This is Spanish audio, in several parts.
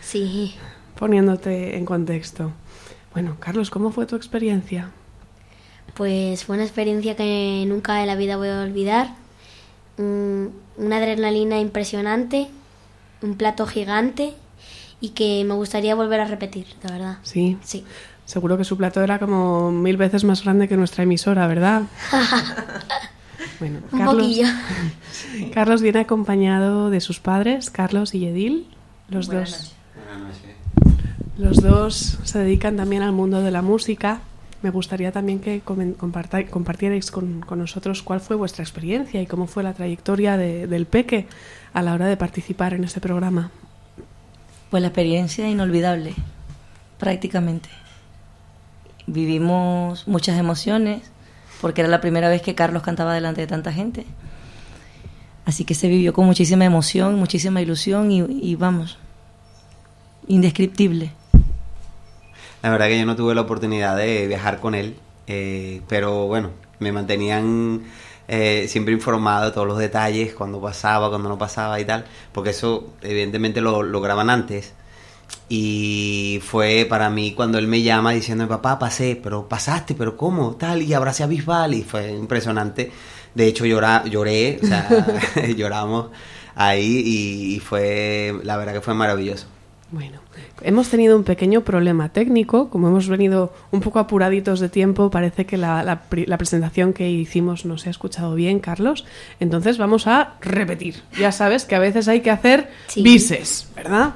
Sí. Poniéndote en contexto. Bueno, Carlos, ¿cómo fue tu experiencia? Pues fue una experiencia que nunca en la vida voy a olvidar. Una adrenalina impresionante, un plato gigante y que me gustaría volver a repetir, la verdad. Sí. Sí. Seguro que su plato era como mil veces más grande que nuestra emisora, ¿verdad? bueno, un poquillo. Carlos viene acompañado de sus padres, Carlos y Edil, los dos. Los dos se dedican también al mundo de la música. Me gustaría también que compartierais con, nosotros cuál fue vuestra experiencia y cómo fue la trayectoria del Peque a la hora de participar en este programa. Pues la experiencia inolvidable, prácticamente. Vivimos muchas emociones, porque era la primera vez que Carlos cantaba delante de tanta gente. Así que se vivió con muchísima emoción, muchísima ilusión y vamos, indescriptible. La verdad que yo no tuve la oportunidad de viajar con él, eh, pero bueno, me mantenían eh, siempre informado de todos los detalles, cuando pasaba, cuando no pasaba y tal, porque eso evidentemente lo, lo graban antes. Y fue para mí cuando él me llama diciendo, papá, pasé, pero pasaste, pero ¿cómo? Tal, y abracé a Bisbal y fue impresionante. De hecho, lloré, o sea, lloramos ahí y fue, la verdad que fue maravilloso. Bueno, hemos tenido un pequeño problema técnico, como hemos venido un poco apuraditos de tiempo, parece que la, presentación que hicimos no se ha escuchado bien, Carlos. Entonces vamos a repetir. Ya sabes que a veces hay que hacer bises, ¿verdad?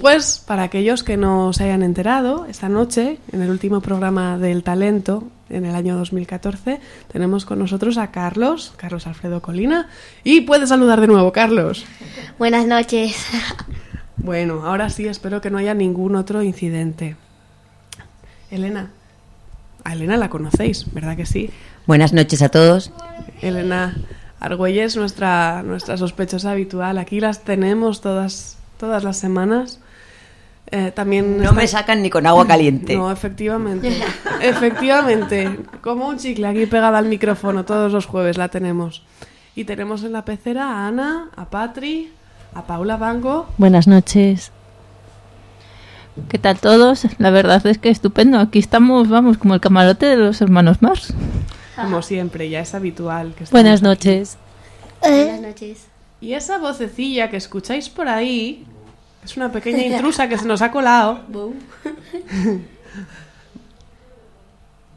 Pues para aquellos que no se hayan enterado, esta noche, en el último programa del talento, en el año 2014, tenemos con nosotros a Carlos, Carlos Alfredo Colina, y puedes saludar de nuevo, Carlos. Buenas noches. Bueno, ahora sí, espero que no haya ningún otro incidente. Elena, a Elena la conocéis, ¿verdad que sí? Buenas noches a todos. Elena Argüelles, nuestra, nuestra sospechosa habitual. Aquí las tenemos todas, todas las semanas. Eh, también no me sacan ni con agua caliente. No, efectivamente. efectivamente. Como un chicle aquí pegada al micrófono todos los jueves la tenemos. Y tenemos en la pecera a Ana, a Patri, a Paula Bango. Buenas noches. ¿Qué tal todos? La verdad es que estupendo. Aquí estamos, vamos, como el camarote de los hermanos Mars. Como siempre, ya es habitual. Que Buenas noches. Buenas noches. Y esa vocecilla que escucháis por ahí es una pequeña intrusa que se nos ha colado.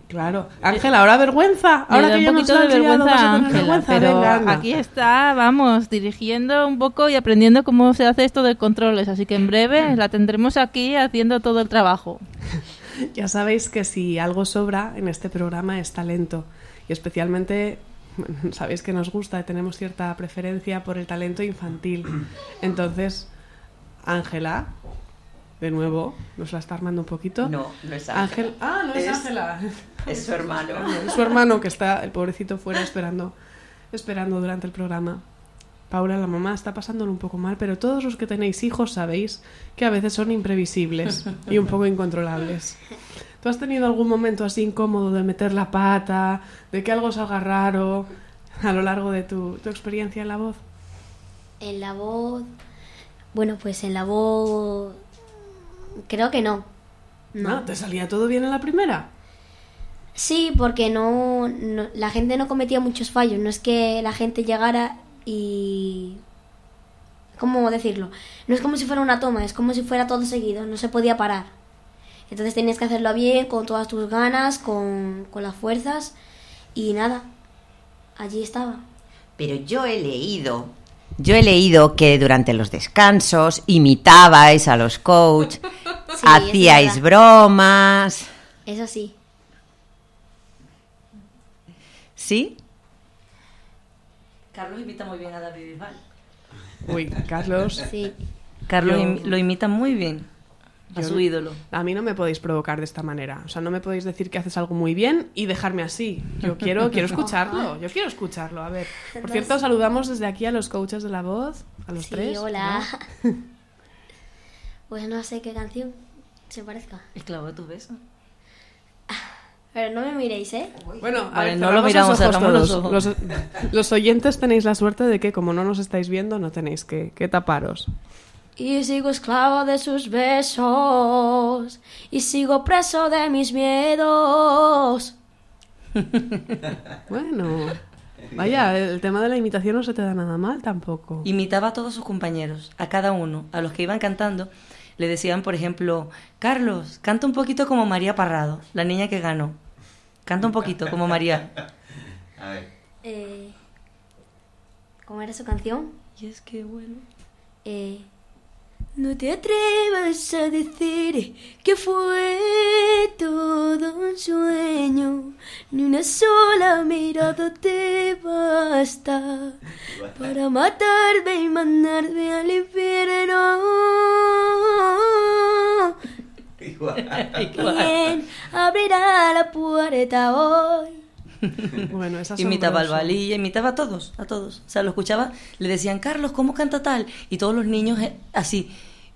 Claro. Ángela, ahora vergüenza. Ahora que un poquito de vergüenza, Ángela, pero aquí está, vamos, dirigiendo un poco y aprendiendo cómo se hace esto de controles. Así que en breve la tendremos aquí haciendo todo el trabajo. ya sabéis que si algo sobra en este programa es talento. Y especialmente sabéis que nos gusta y tenemos cierta preferencia por el talento infantil. Entonces, Ángela, de nuevo, nos la está armando un poquito. No, no es Ángel. Ah, no es, Ángela. Es su hermano. Es su hermano que está, el pobrecito, fuera esperando, esperando durante el programa. Paula, la mamá, está pasándolo un poco mal, pero todos los que tenéis hijos sabéis que a veces son imprevisibles y un poco incontrolables. ¿Tú has tenido algún momento así incómodo de meter la pata, de que algo salga raro a lo largo de tu, tu experiencia en la voz? En la voz. Bueno, pues en la voz Creo que no. No. Ah, ¿Te salía todo bien en la primera? Sí, porque no, la gente no cometía muchos fallos. No es que la gente llegara y... ¿Cómo decirlo? No es como si fuera una toma, es como si fuera todo seguido, no se podía parar. Entonces tenías que hacerlo bien, con todas tus ganas, con, con las fuerzas y nada, allí estaba. Pero yo he leído yo he leído que durante los descansos imitabais a los coaches, hacíais bromas. Eso sí. ¿Sí? Carlos imita muy bien a David Bisbal. Uy, Carlos. Sí. Carlos lo imita muy bien a su ídolo. A mí no me podéis provocar de esta manera. O sea, no me podéis decir que haces algo muy bien y dejarme así. Yo quiero, quiero escucharlo. Yo quiero escucharlo. A ver. Por cierto, saludamos desde aquí a los coaches de la voz, a los tres. Hola. pues no sé qué canción se parezca. El clavo de tu beso. Pero no me miréis, ¿eh? Bueno, a ver, no lo miramos, a los, los, los, oyentes tenéis la suerte de que como no nos estáis viendo, no tenéis que, que taparos. y sigo esclavo de sus besos y sigo preso de mis miedos. bueno, vaya, el tema de la imitación no se te da nada mal tampoco. Imitaba a todos sus compañeros, a cada uno, a los que iban cantando. Le decían, por ejemplo, Carlos, canta un poquito como María Parrado, la niña que ganó. Canta un poquito como María. A ver. Eh, ¿Cómo era su canción? Y es que bueno. Eh, no te atrevas a decir que fue todo un sueño, ni una sola mirada te basta para matarme y mandarme al infierno. ¿Quién abrirá la puerta hoy? Bueno, imitaba al Valilla, imitaba a todos, a todos. O sea, lo escuchaba, le decían, Carlos, ¿cómo canta tal? Y todos los niños eh, así,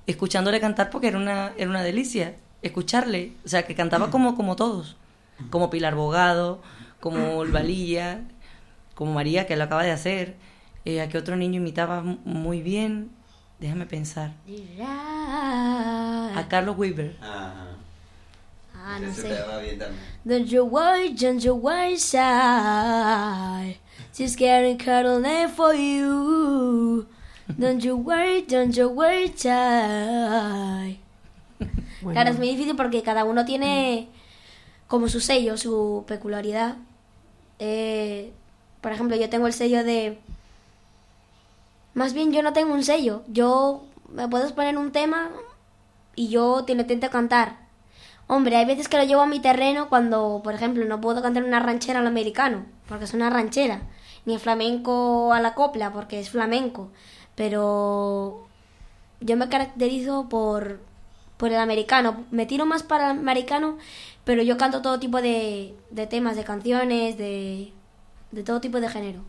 escuchándole cantar porque era una, era una delicia escucharle. O sea, que cantaba como, como todos. Como Pilar Bogado, como el Valilla, como María, que lo acaba de hacer. Eh, a que otro niño imitaba muy bien. Déjame pensar. A Carlos Weaver. Ah, no sé. Don't you worry, don't you worry, shy. She's getting for you. Don't you worry, don't you worry, shy. Claro, es muy difícil porque cada uno tiene como su sello, su peculiaridad. Eh, por ejemplo, yo tengo el sello de... Más bien yo no tengo un sello. Yo me puedes poner un tema y yo te lo intento cantar. Hombre, hay veces que lo llevo a mi terreno cuando, por ejemplo, no puedo cantar una ranchera al americano, porque es una ranchera, ni el flamenco a la copla, porque es flamenco. Pero yo me caracterizo por, por el americano. Me tiro más para el americano, pero yo canto todo tipo de, de temas, de canciones, de, de todo tipo de género.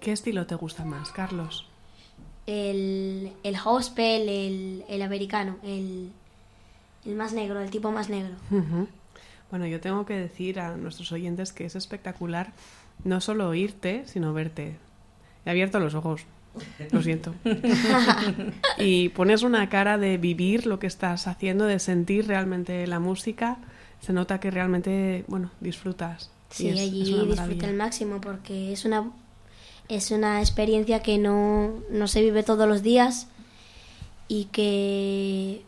¿Qué estilo te gusta más, Carlos? El, el gospel, el, el americano, el, el más negro, el tipo más negro. Bueno, yo tengo que decir a nuestros oyentes que es espectacular no solo oírte, sino verte. He abierto los ojos. Lo siento. y pones una cara de vivir lo que estás haciendo, de sentir realmente la música. Se nota que realmente, bueno, disfrutas. Sí, allí disfruta al máximo porque es una, es una experiencia que no, no se vive todos los días y que,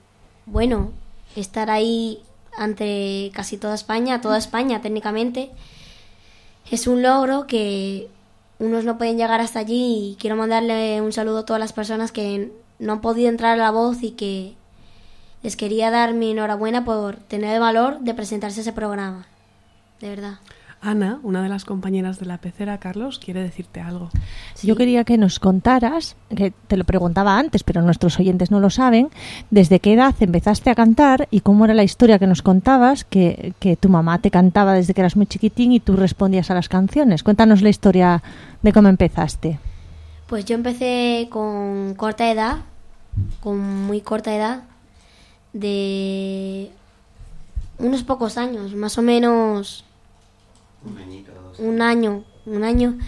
bueno, estar ahí ante casi toda España, toda España técnicamente, es un logro que unos no pueden llegar hasta allí y quiero mandarle un saludo a todas las personas que no han podido entrar a la voz y que les quería dar mi enhorabuena por tener el valor de presentarse a ese programa. De verdad. Ana, una de las compañeras de la pecera, Carlos, quiere decirte algo. Yo quería que nos contaras, que te lo preguntaba antes, pero nuestros oyentes no lo saben, desde qué edad empezaste a cantar y cómo era la historia que nos contabas, que, que tu mamá te cantaba desde que eras muy chiquitín y tú respondías a las canciones. Cuéntanos la historia de cómo empezaste. Pues yo empecé con corta edad, con muy corta edad, de unos pocos años, más o menos un año, un año,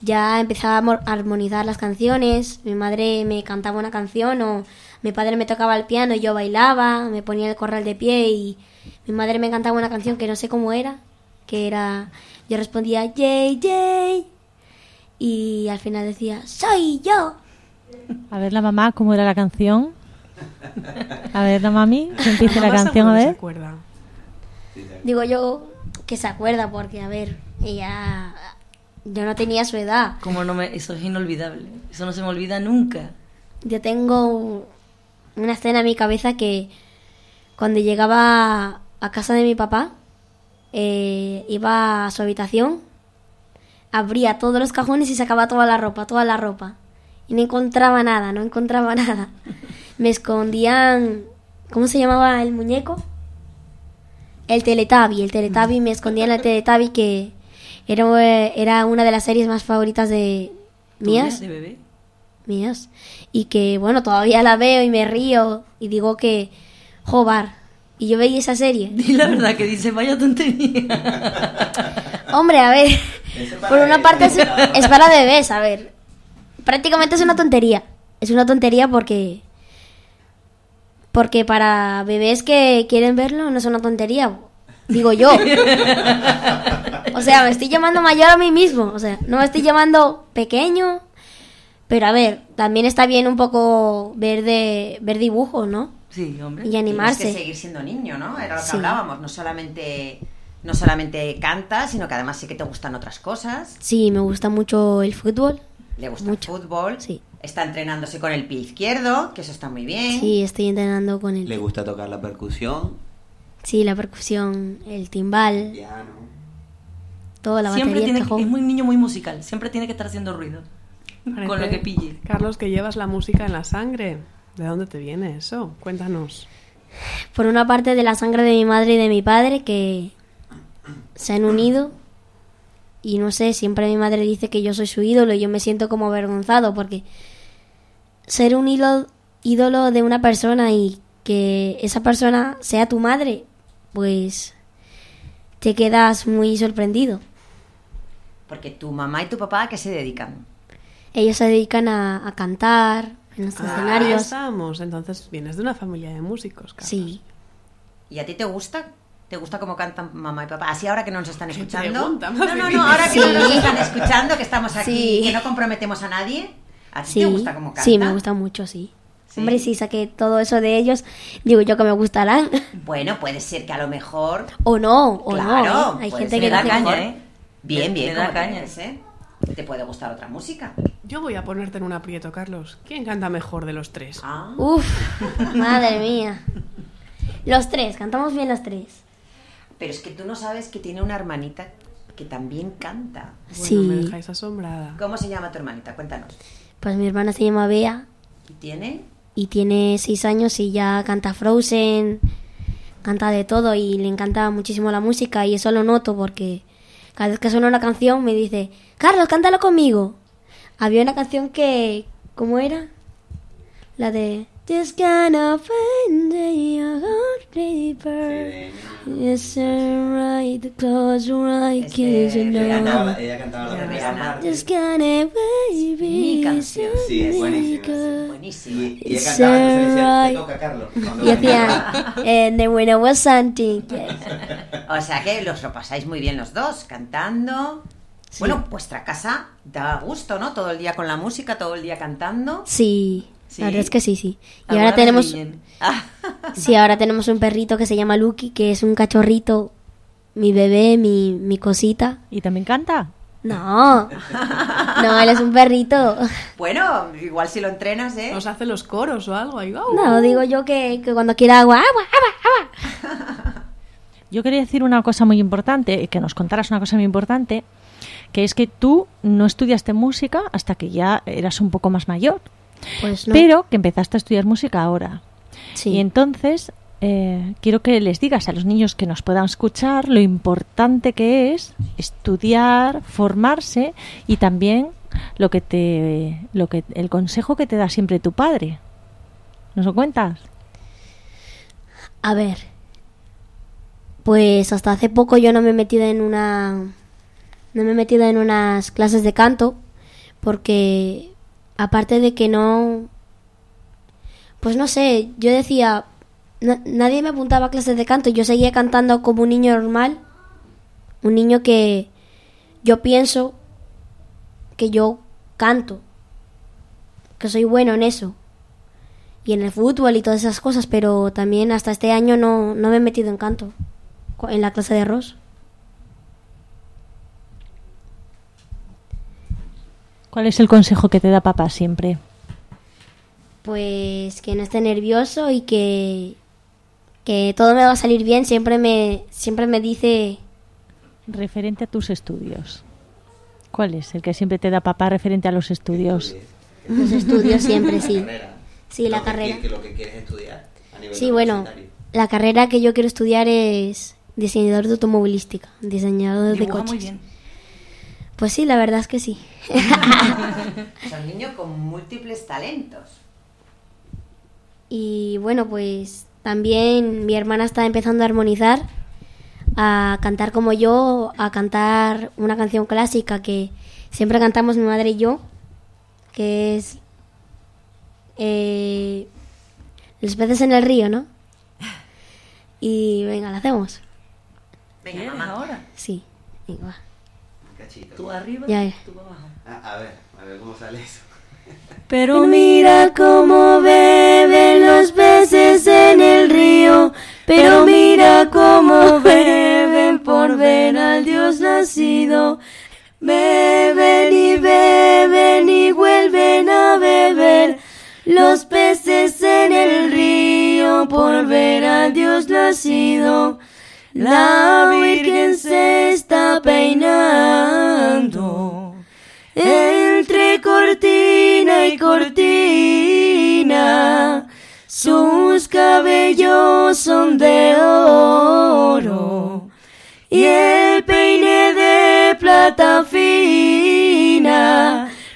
ya empezaba a armonizar las canciones. Mi madre me cantaba una canción o mi padre me tocaba el piano y yo bailaba, me ponía el corral de pie y mi madre me cantaba una canción que no sé cómo era, que era, yo respondía, Jay, Jay, y al final decía, soy yo. A ver la mamá, ¿cómo era la canción? A ver la mami, que empiece la canción, a ver. Digo yo, que se acuerda porque, a ver, ella... Yo no tenía su edad. Como no me, eso es inolvidable. Eso no se me olvida nunca. Yo tengo una escena en mi cabeza que cuando llegaba a casa de mi papá, eh, iba a su habitación, abría todos los cajones y sacaba toda la ropa, toda la ropa. Y no encontraba nada, no encontraba nada. Me escondían... ¿Cómo se llamaba el muñeco? El Teletabi, el Teletabi me escondía en el Teletabi que era, era una de las series más favoritas de mías. ¿De bebé? Mías. Y que, bueno, todavía la veo y me río y digo que, jobar. Y yo veía esa serie. Di la verdad que dice, vaya tontería. Hombre, a ver, por una parte es, es, para bebés, a ver. Prácticamente es una tontería. es una tontería porque porque para bebés que quieren verlo no es una tontería, digo yo. o sea, me estoy llamando mayor a mí mismo, o sea, no me estoy llamando pequeño, pero a ver, también está bien un poco ver de ver dibujos, ¿no? Sí, hombre. Y animarse. Tienes que seguir siendo niño, ¿no? Era lo que hablábamos, no solamente no solamente cantas, sino que además sí que te gustan otras cosas. Sí, me gusta mucho el fútbol. Le gusta mucho. el fútbol. Sí. Está entrenándose con el pie izquierdo, que eso está muy bien. Sí, estoy entrenando con él. Le gusta tocar la percusión. Sí, la percusión, el timbal. Piano. Toda la Siempre batería, tiene, el cajón. es muy niño muy musical, siempre tiene que estar haciendo ruido. Parece, Con lo que pille. Carlos, que llevas la música en la sangre. ¿De dónde te viene eso? Cuéntanos. Por una parte de la sangre de mi madre y de mi padre que se han unido. Y no sé, siempre mi madre dice que yo soy su ídolo y yo me siento como avergonzado porque ser un ídolo, ídolo de una persona y que esa persona sea tu madre, pues te quedas muy sorprendido. Porque tu mamá y tu papá, ¿a qué se dedican? Ellos se dedican a, a cantar en los Ahí escenarios. estamos. Entonces vienes de una familia de músicos, Carlos. Sí. ¿Y a ti te gusta? ¿Te gusta cómo cantan mamá y papá? Así ahora que no nos están escuchando. pregunta no, no, no, ahora que Sí. no nos están escuchando, que estamos aquí Sí. y que no comprometemos a nadie. ¿A ti Sí, te gusta cómo cantan? sí, me gusta mucho, sí. Sí. Hombre, si saqué todo eso de ellos, digo yo que me gustarán. Bueno, puede ser que a lo mejor. o no, o claro, no. ¿eh? Hay gente que le da dice caña, mejor. ¿eh? Bien, bien, le da caña. ser. Te puede gustar otra música. Yo voy a ponerte en un aprieto, Carlos. ¿Quién canta mejor de los tres? Ah. Uf, madre mía. Los tres, cantamos bien los tres. Pero es que tú no sabes que tiene una hermanita que también canta. Bueno, sí. me dejáis asombrada. ¿Cómo se llama tu hermanita? Cuéntanos. Pues mi hermana se llama Bea ¿Y ¿Tiene? y tiene seis años y ya canta Frozen, canta de todo y le encanta muchísimo la música y eso lo noto porque cada vez que suena una canción me dice, Carlos, cántalo conmigo. Había una canción que, ¿cómo era? La de This kind of day I got deeper. Yes, right, the close your eyes, Es kiss de you Ella know. cantaba, ella cantaba la Rihanna. This kind of baby Mi canción. Sí, es buenísima, sí. Buenísimo. Y, y ella It's cantaba, entonces le decía, alright. te toca, Carlos. Y and then when I was something, yes. O sea que los lo pasáis muy bien los dos, cantando. Bueno, vuestra casa da gusto, ¿no? Todo el día con la música, todo el día cantando. Sí, Sí. la verdad es que sí, sí. Y ahora tenemos, sí, ahora tenemos un perrito que se llama Lucky, que es un cachorrito, mi bebé, mi, mi cosita. ¿Y también canta? No, no, él es un perrito. bueno, igual si lo entrenas, ¿eh? ¿Os hace los coros o algo? Ahí, ¡au! No, digo yo que, que cuando quiera agua, agua, agua, agua. Yo quería decir una cosa muy importante, que nos contaras una cosa muy importante, que es que tú no estudiaste música hasta que ya eras un poco más mayor, Pues no. pero que empezaste a estudiar música ahora. sí. Y entonces eh, quiero que les digas a los niños que nos puedan escuchar lo importante que es estudiar, formarse y también lo que te, lo que, el consejo que te da siempre tu padre. ¿Nos lo cuentas? A ver, pues hasta hace poco yo no me he metido en una, no me he metido en unas clases de canto porque aparte de que no, pues no sé, yo decía, na- nadie me apuntaba a clases de canto, yo seguía cantando como un niño normal, un niño que yo pienso que yo canto, que soy bueno en eso y en el fútbol y todas esas cosas, pero también hasta este año no, no me he metido en canto en la clase de Ross. ¿Cuál es el consejo que te da papá siempre? Pues que no esté nervioso y que, que todo me va a salir bien. Siempre me, siempre me dice, Referente a tus estudios. ¿Cuál es el que siempre te da papá referente a los estudios? los estudios siempre, sí. carrera. Sí, la Lo carrera. que lo que quieres estudiar a nivel Sí, bueno, la carrera que yo quiero estudiar es diseñador de automovilística, diseñador de Dibuja coches. muy bien. Pues sí, la verdad es que sí. Son niños con múltiples talentos. Y bueno, pues también mi hermana está empezando a armonizar, a cantar como yo, a cantar una canción clásica que siempre cantamos mi madre y yo, que es Eh, los peces en el río, ¿no? Y venga, la hacemos. Venga, mamá. ahora? Sí, venga, Tú arriba, ya, ya. tú abajo. Ah, a ver, a ver cómo sale eso. Pero mira cómo beben los peces en el río. Pero mira cómo beben por ver al Dios nacido. Beben y beben y vuelven a beber los peces en el río por ver al Dios nacido. La Virgen se está peinando entre cortina y cortina. Sus cabellos son de oro y el peine de plata fina.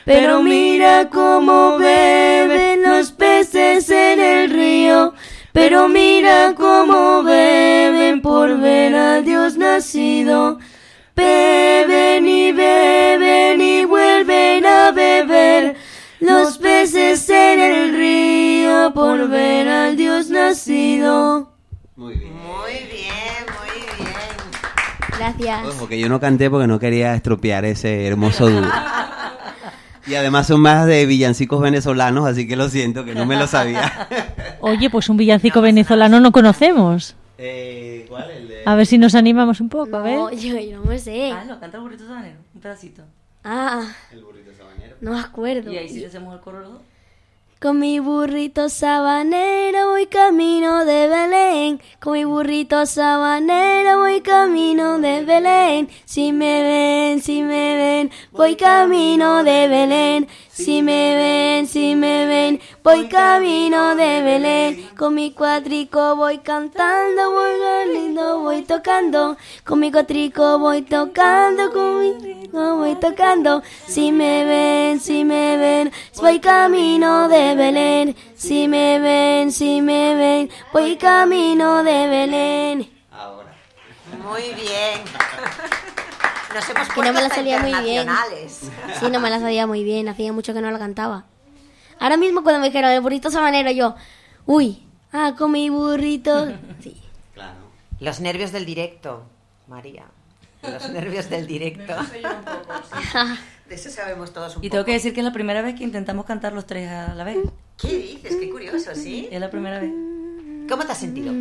Pero mira cómo beben los peces en el río. Pero mira cómo beben por ver a Dios nacido. Beben y beben y vuelven a beber los peces en el río por ver al Dios nacido. Muy bien. Muy bien, muy bien. Gracias. Ojo, que yo no canté porque no quería estropear ese hermoso dúo. Y además son más de villancicos venezolanos, así que lo siento, que no me lo sabía. Oye, pues un villancico venezolano no conocemos. Eh, ¿Cuál? El de... A ver si nos animamos un poco, a ver. No, yo, yo no me sé. Ah, no, canta el burrito sabanero, un pedacito. Ah, El burrito sabanero. no me acuerdo. Y ahí sí le hacemos el coro los dos. Con mi burrito sabanero voy camino de Belén. Con mi burrito sabanero voy camino de Belén. Si me ven, si me ven, voy camino de Belén. Si me ven, si me ven, voy camino de Con mi cuatrico voy cantando, voy lindo, voy tocando. Con mi cuatrico voy tocando, con mi cuatrico voy tocando. Si me ven, si me ven, voy camino de Belén. Si me ven, si me ven, voy camino de Belén. Ahora. Muy bien. Nos hemos Que no me la salía muy bien. Sí, no me la sabía muy bien, hacía mucho que no la cantaba. Ahora mismo cuando me dijeron el burrito sabanero, yo, uy, ah, con mi burrito. Sí. Claro. Los nervios del directo, María. Los nervios del directo. De eso sabemos todos un Y poco. tengo que decir que es la primera vez que intentamos cantar los tres a la vez. ¿Qué dices? Qué curioso, ¿sí? Es la primera vez. ¿Cómo te has sentido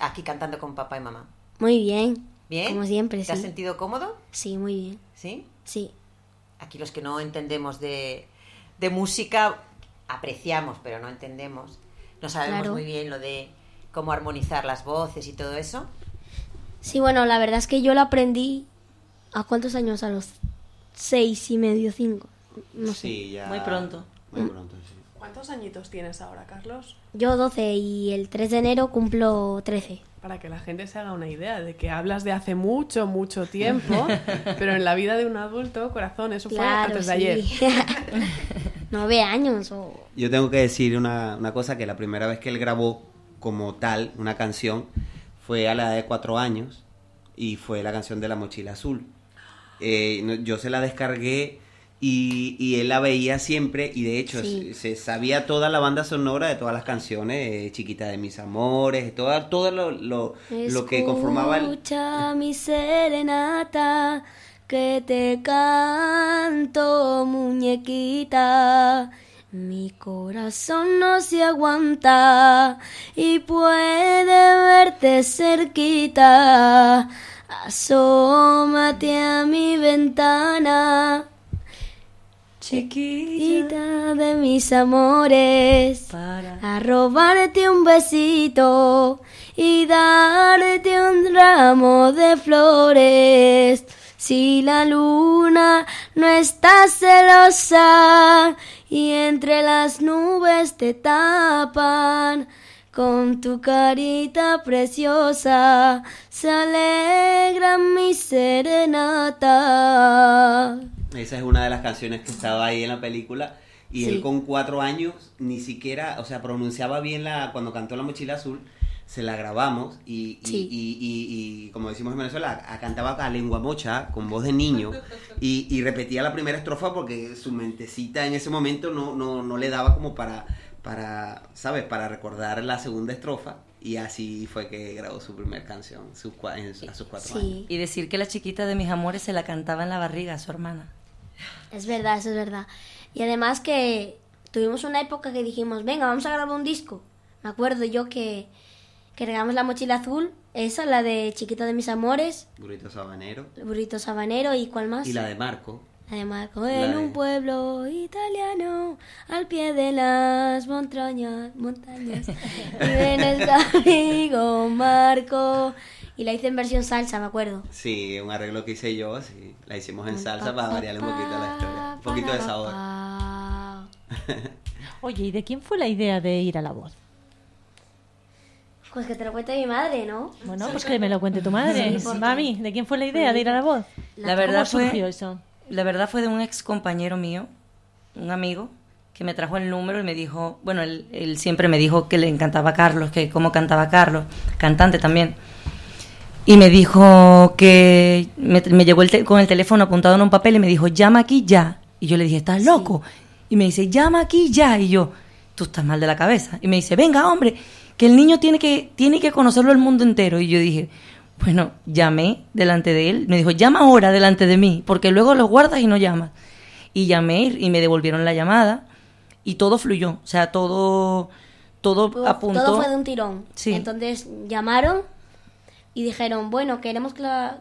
aquí cantando con papá y mamá? Muy bien. ¿Bien? Como siempre, ¿Te has sentido cómodo? Sí, muy bien. ¿Sí? Sí. Aquí los que no entendemos de, de música apreciamos, pero no entendemos. No sabemos Claro. muy bien lo de cómo armonizar las voces y todo eso. Sí, bueno, la verdad es que yo lo aprendí. ¿A cuántos años? A los seis y medio, cinco. No sé. Sí, ya. Muy pronto. Muy pronto, sí. ¿Cuántos añitos tienes ahora, Carlos? Yo 12 y el 3 de enero cumplo 13. Para que la gente se haga una idea de que hablas de hace mucho, mucho tiempo, pero en la vida de un adulto, corazón, eso fue antes de sí. ayer. Nueve años o... Yo tengo que decir una, una cosa, que la primera vez que él grabó como tal una canción fue a la edad de cuatro años y fue la canción de La Mochila Azul. Eh, yo se la descargué y, y él la veía siempre y de hecho Sí. se, se sabía toda la banda sonora de todas las canciones, eh, Chiquita de mis amores, toda, todo lo, lo, lo que conformaba el... Escucha mi serenata, que te canto, muñequita. Mi corazón no se aguanta y puede verte cerquita. Asómate a mi ventana, chiquita de mis amores Para. a robarte un besito y darte un ramo de flores. Si la luna no está celosa y entre las nubes te tapan, con tu carita preciosa se alegra mi serenata. Esa es una de las canciones que estaba ahí en la película. Y Sí. él con cuatro años ni siquiera, o sea, pronunciaba bien la, cuando cantó La Mochila Azul, se la grabamos y, y, como decimos en Venezuela, cantaba a lengua mocha, con voz de niño, y, repetía la primera estrofa porque su mentecita en ese momento no, no, no le daba como para, para, ¿sabes? Para recordar la segunda estrofa. Y así fue que grabó su primera canción a sus cuatro años. Y decir que la chiquita de mis amores se la cantaba en la barriga a su hermana. Es verdad, eso es verdad. Y además que tuvimos una época que dijimos, venga, vamos a grabar un disco. Me acuerdo yo que que regalamos la mochila azul, esa, la de Chiquito de mis amores. Burrito sabanero. Burrito sabanero y cuál más. Y la de Marco. La de Marco. en un pueblo italiano, al pie de las montañas, montañas, en el amigo Marco. Y la hice en versión salsa, me acuerdo. Sí, un arreglo que hice yo, sí. La hicimos en salsa para variarle un poquito la historia. Un poquito de sabor. Oye, ¿y de quién fue la idea de ir a la voz? Pues que te lo cuente mi madre, ¿no? Bueno, pues que me lo cuente tu madre. Mami, ¿de quién fue la idea de ir a la voz? La verdad fue eso? La verdad fue de un ex compañero mío, un amigo, que me trajo el número y me dijo, bueno, él, siempre me dijo que le encantaba Carlos, que cómo cantaba Carlos, cantante también. Y me dijo que me, me llegó el con el teléfono apuntado en un papel y me dijo, llama aquí ya. Y yo le dije, ¿estás loco? Y me dice, llama aquí ya. Y yo, tú estás mal de la cabeza. Y me dice, venga, hombre que el niño tiene que, tiene que conocerlo el mundo entero. Y yo dije, bueno, llamé delante de él. Me dijo, llama ahora delante de mí, porque luego lo guardas y no llamas. Y llamé y me devolvieron la llamada y todo fluyó. O sea, todo, todo apuntó. Todo fue de un tirón. Sí. Entonces llamaron y dijeron, bueno, queremos,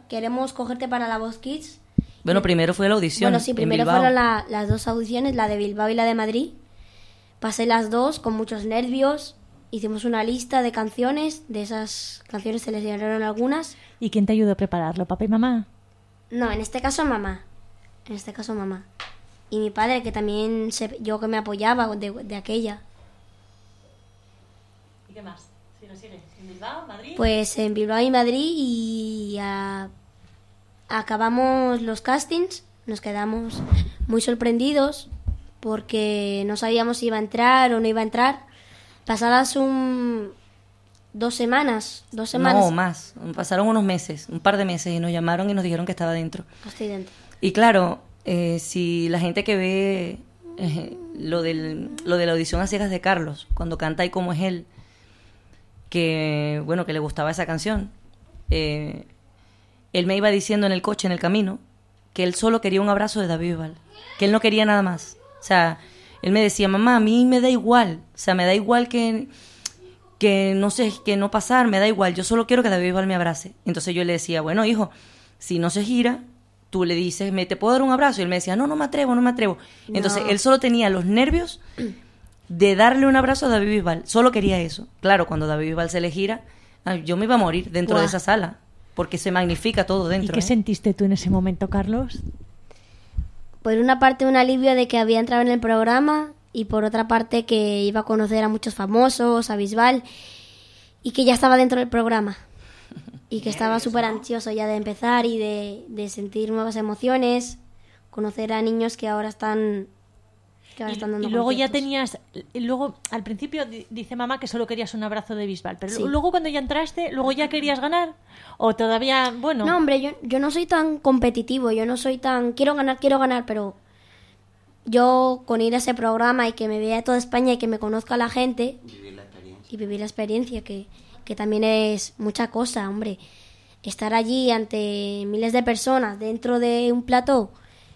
queremos cogerte para la Voz Kids. Bueno, primero fue la audición. Bueno, sí, primero fueron las dos audiciones, la de Bilbao y la de Madrid. Pasé las dos con muchos nervios, hicimos una lista de canciones, de esas canciones se les dieron algunas. ¿Y quién te ayudó a prepararlo, papá y mamá? No, en este caso mamá. En este caso mamá. Y mi padre, que también se, yo que me apoyaba de, aquella. ¿Y qué más? Si no sigue, ¿en Bilbao, Madrid? Pues en Bilbao y Madrid y acabamos los castings, nos quedamos muy sorprendidos porque no sabíamos si iba a entrar o no iba a entrar Pasadas un dos semanas, dos semanas. No, más. Pasaron unos meses, un par de meses y nos llamaron y nos dijeron que estaba dentro. Y claro, eh, si la gente que ve eh, lo, del, lo de la audición a ciegas de Carlos, cuando canta y como es él, que bueno, que le gustaba esa canción, eh, él me iba diciendo en el coche, en el camino, que él solo quería un abrazo de David Val, que él no quería nada más. O sea, él me decía, mamá, a mí me da igual, o sea, me da igual que, que no sé, que no pasar, me da igual, yo solo quiero que David Val me abrace. Entonces yo le decía, bueno, hijo, si no se gira, tú le dices, ¿me te puedo dar un abrazo? Y él me decía, no, no me atrevo, no me atrevo. Entonces él solo tenía los nervios de darle un abrazo a David Bisbal, solo quería eso. Claro, cuando David Bisbal se le gira, yo me iba a morir dentro de esa sala, porque se magnifica todo dentro. ¿Y qué ¿eh? sentiste tú en ese momento, Carlos? Por una parte un alivio de que había entrado en el programa y por otra parte que iba a conocer a muchos famosos, a Bisbal y que ya estaba dentro del programa. Y que estaba súper ansioso ya de empezar y de, de sentir nuevas emociones, conocer a niños que ahora están y, luego ya tenías, y luego al principio dice mamá que solo querías un abrazo de Bisbal, pero luego cuando ya entraste, luego ya querías ganar o todavía, bueno. No, hombre, yo, yo no soy tan competitivo, yo no soy tan, quiero ganar, quiero ganar, pero yo con ir a ese programa y que me vea toda España y que me conozca la gente y vivir la experiencia, que, que también es mucha cosa, hombre. Estar allí ante miles de personas dentro de un plató,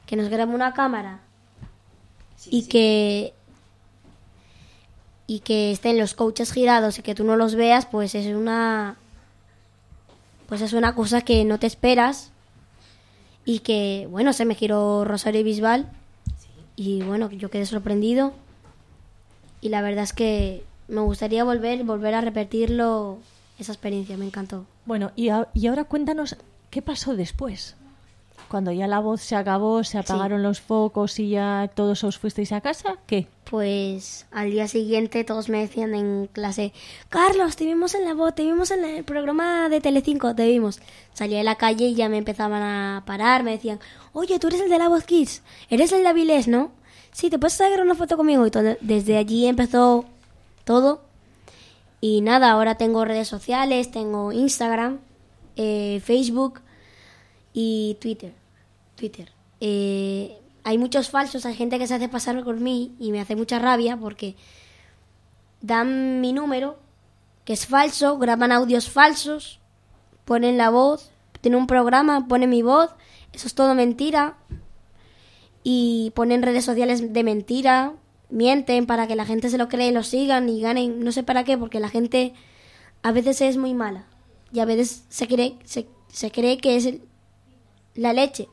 que nos grabe una cámara y que y que estén los coaches girados y que tú no los veas, pues es una pues es una cosa que no te esperas y que bueno, se me giró Rosario Bisbal y bueno, yo quedé sorprendido. Y la verdad es que me gustaría volver volver a repetirlo. Esa experiencia, me encantó. Bueno, y, y ahora cuéntanos qué pasó después cuando ya la voz se acabó, se apagaron los focos y ya todos os fuisteis a casa, ¿qué? Pues al día siguiente todos me decían en clase, Carlos, te vimos en la voz, te vimos en el programa de Telecinco, te vimos. Salí a la calle y ya me empezaban a parar, me decían, oye, tú eres el de la voz Kids, eres el de Avilés, ¿no? Sí, te puedes sacar una foto conmigo y todo. Desde allí empezó todo Y nada, ahora tengo redes sociales, tengo Instagram, eh, Facebook y Twitter. Twitter. Eh, hay muchos falsos, hay gente que se hace pasar por mí y me hace mucha rabia porque dan mi número, que es falso, graban audios falsos, ponen la voz, tienen un programa, ponen mi voz, eso es todo mentira. Y ponen redes sociales de mentira, mienten para que la gente se lo cree, lo sigan y ganen, no sé para qué, porque la gente a veces es muy mala y a veces se cree, se, se cree que es la leche.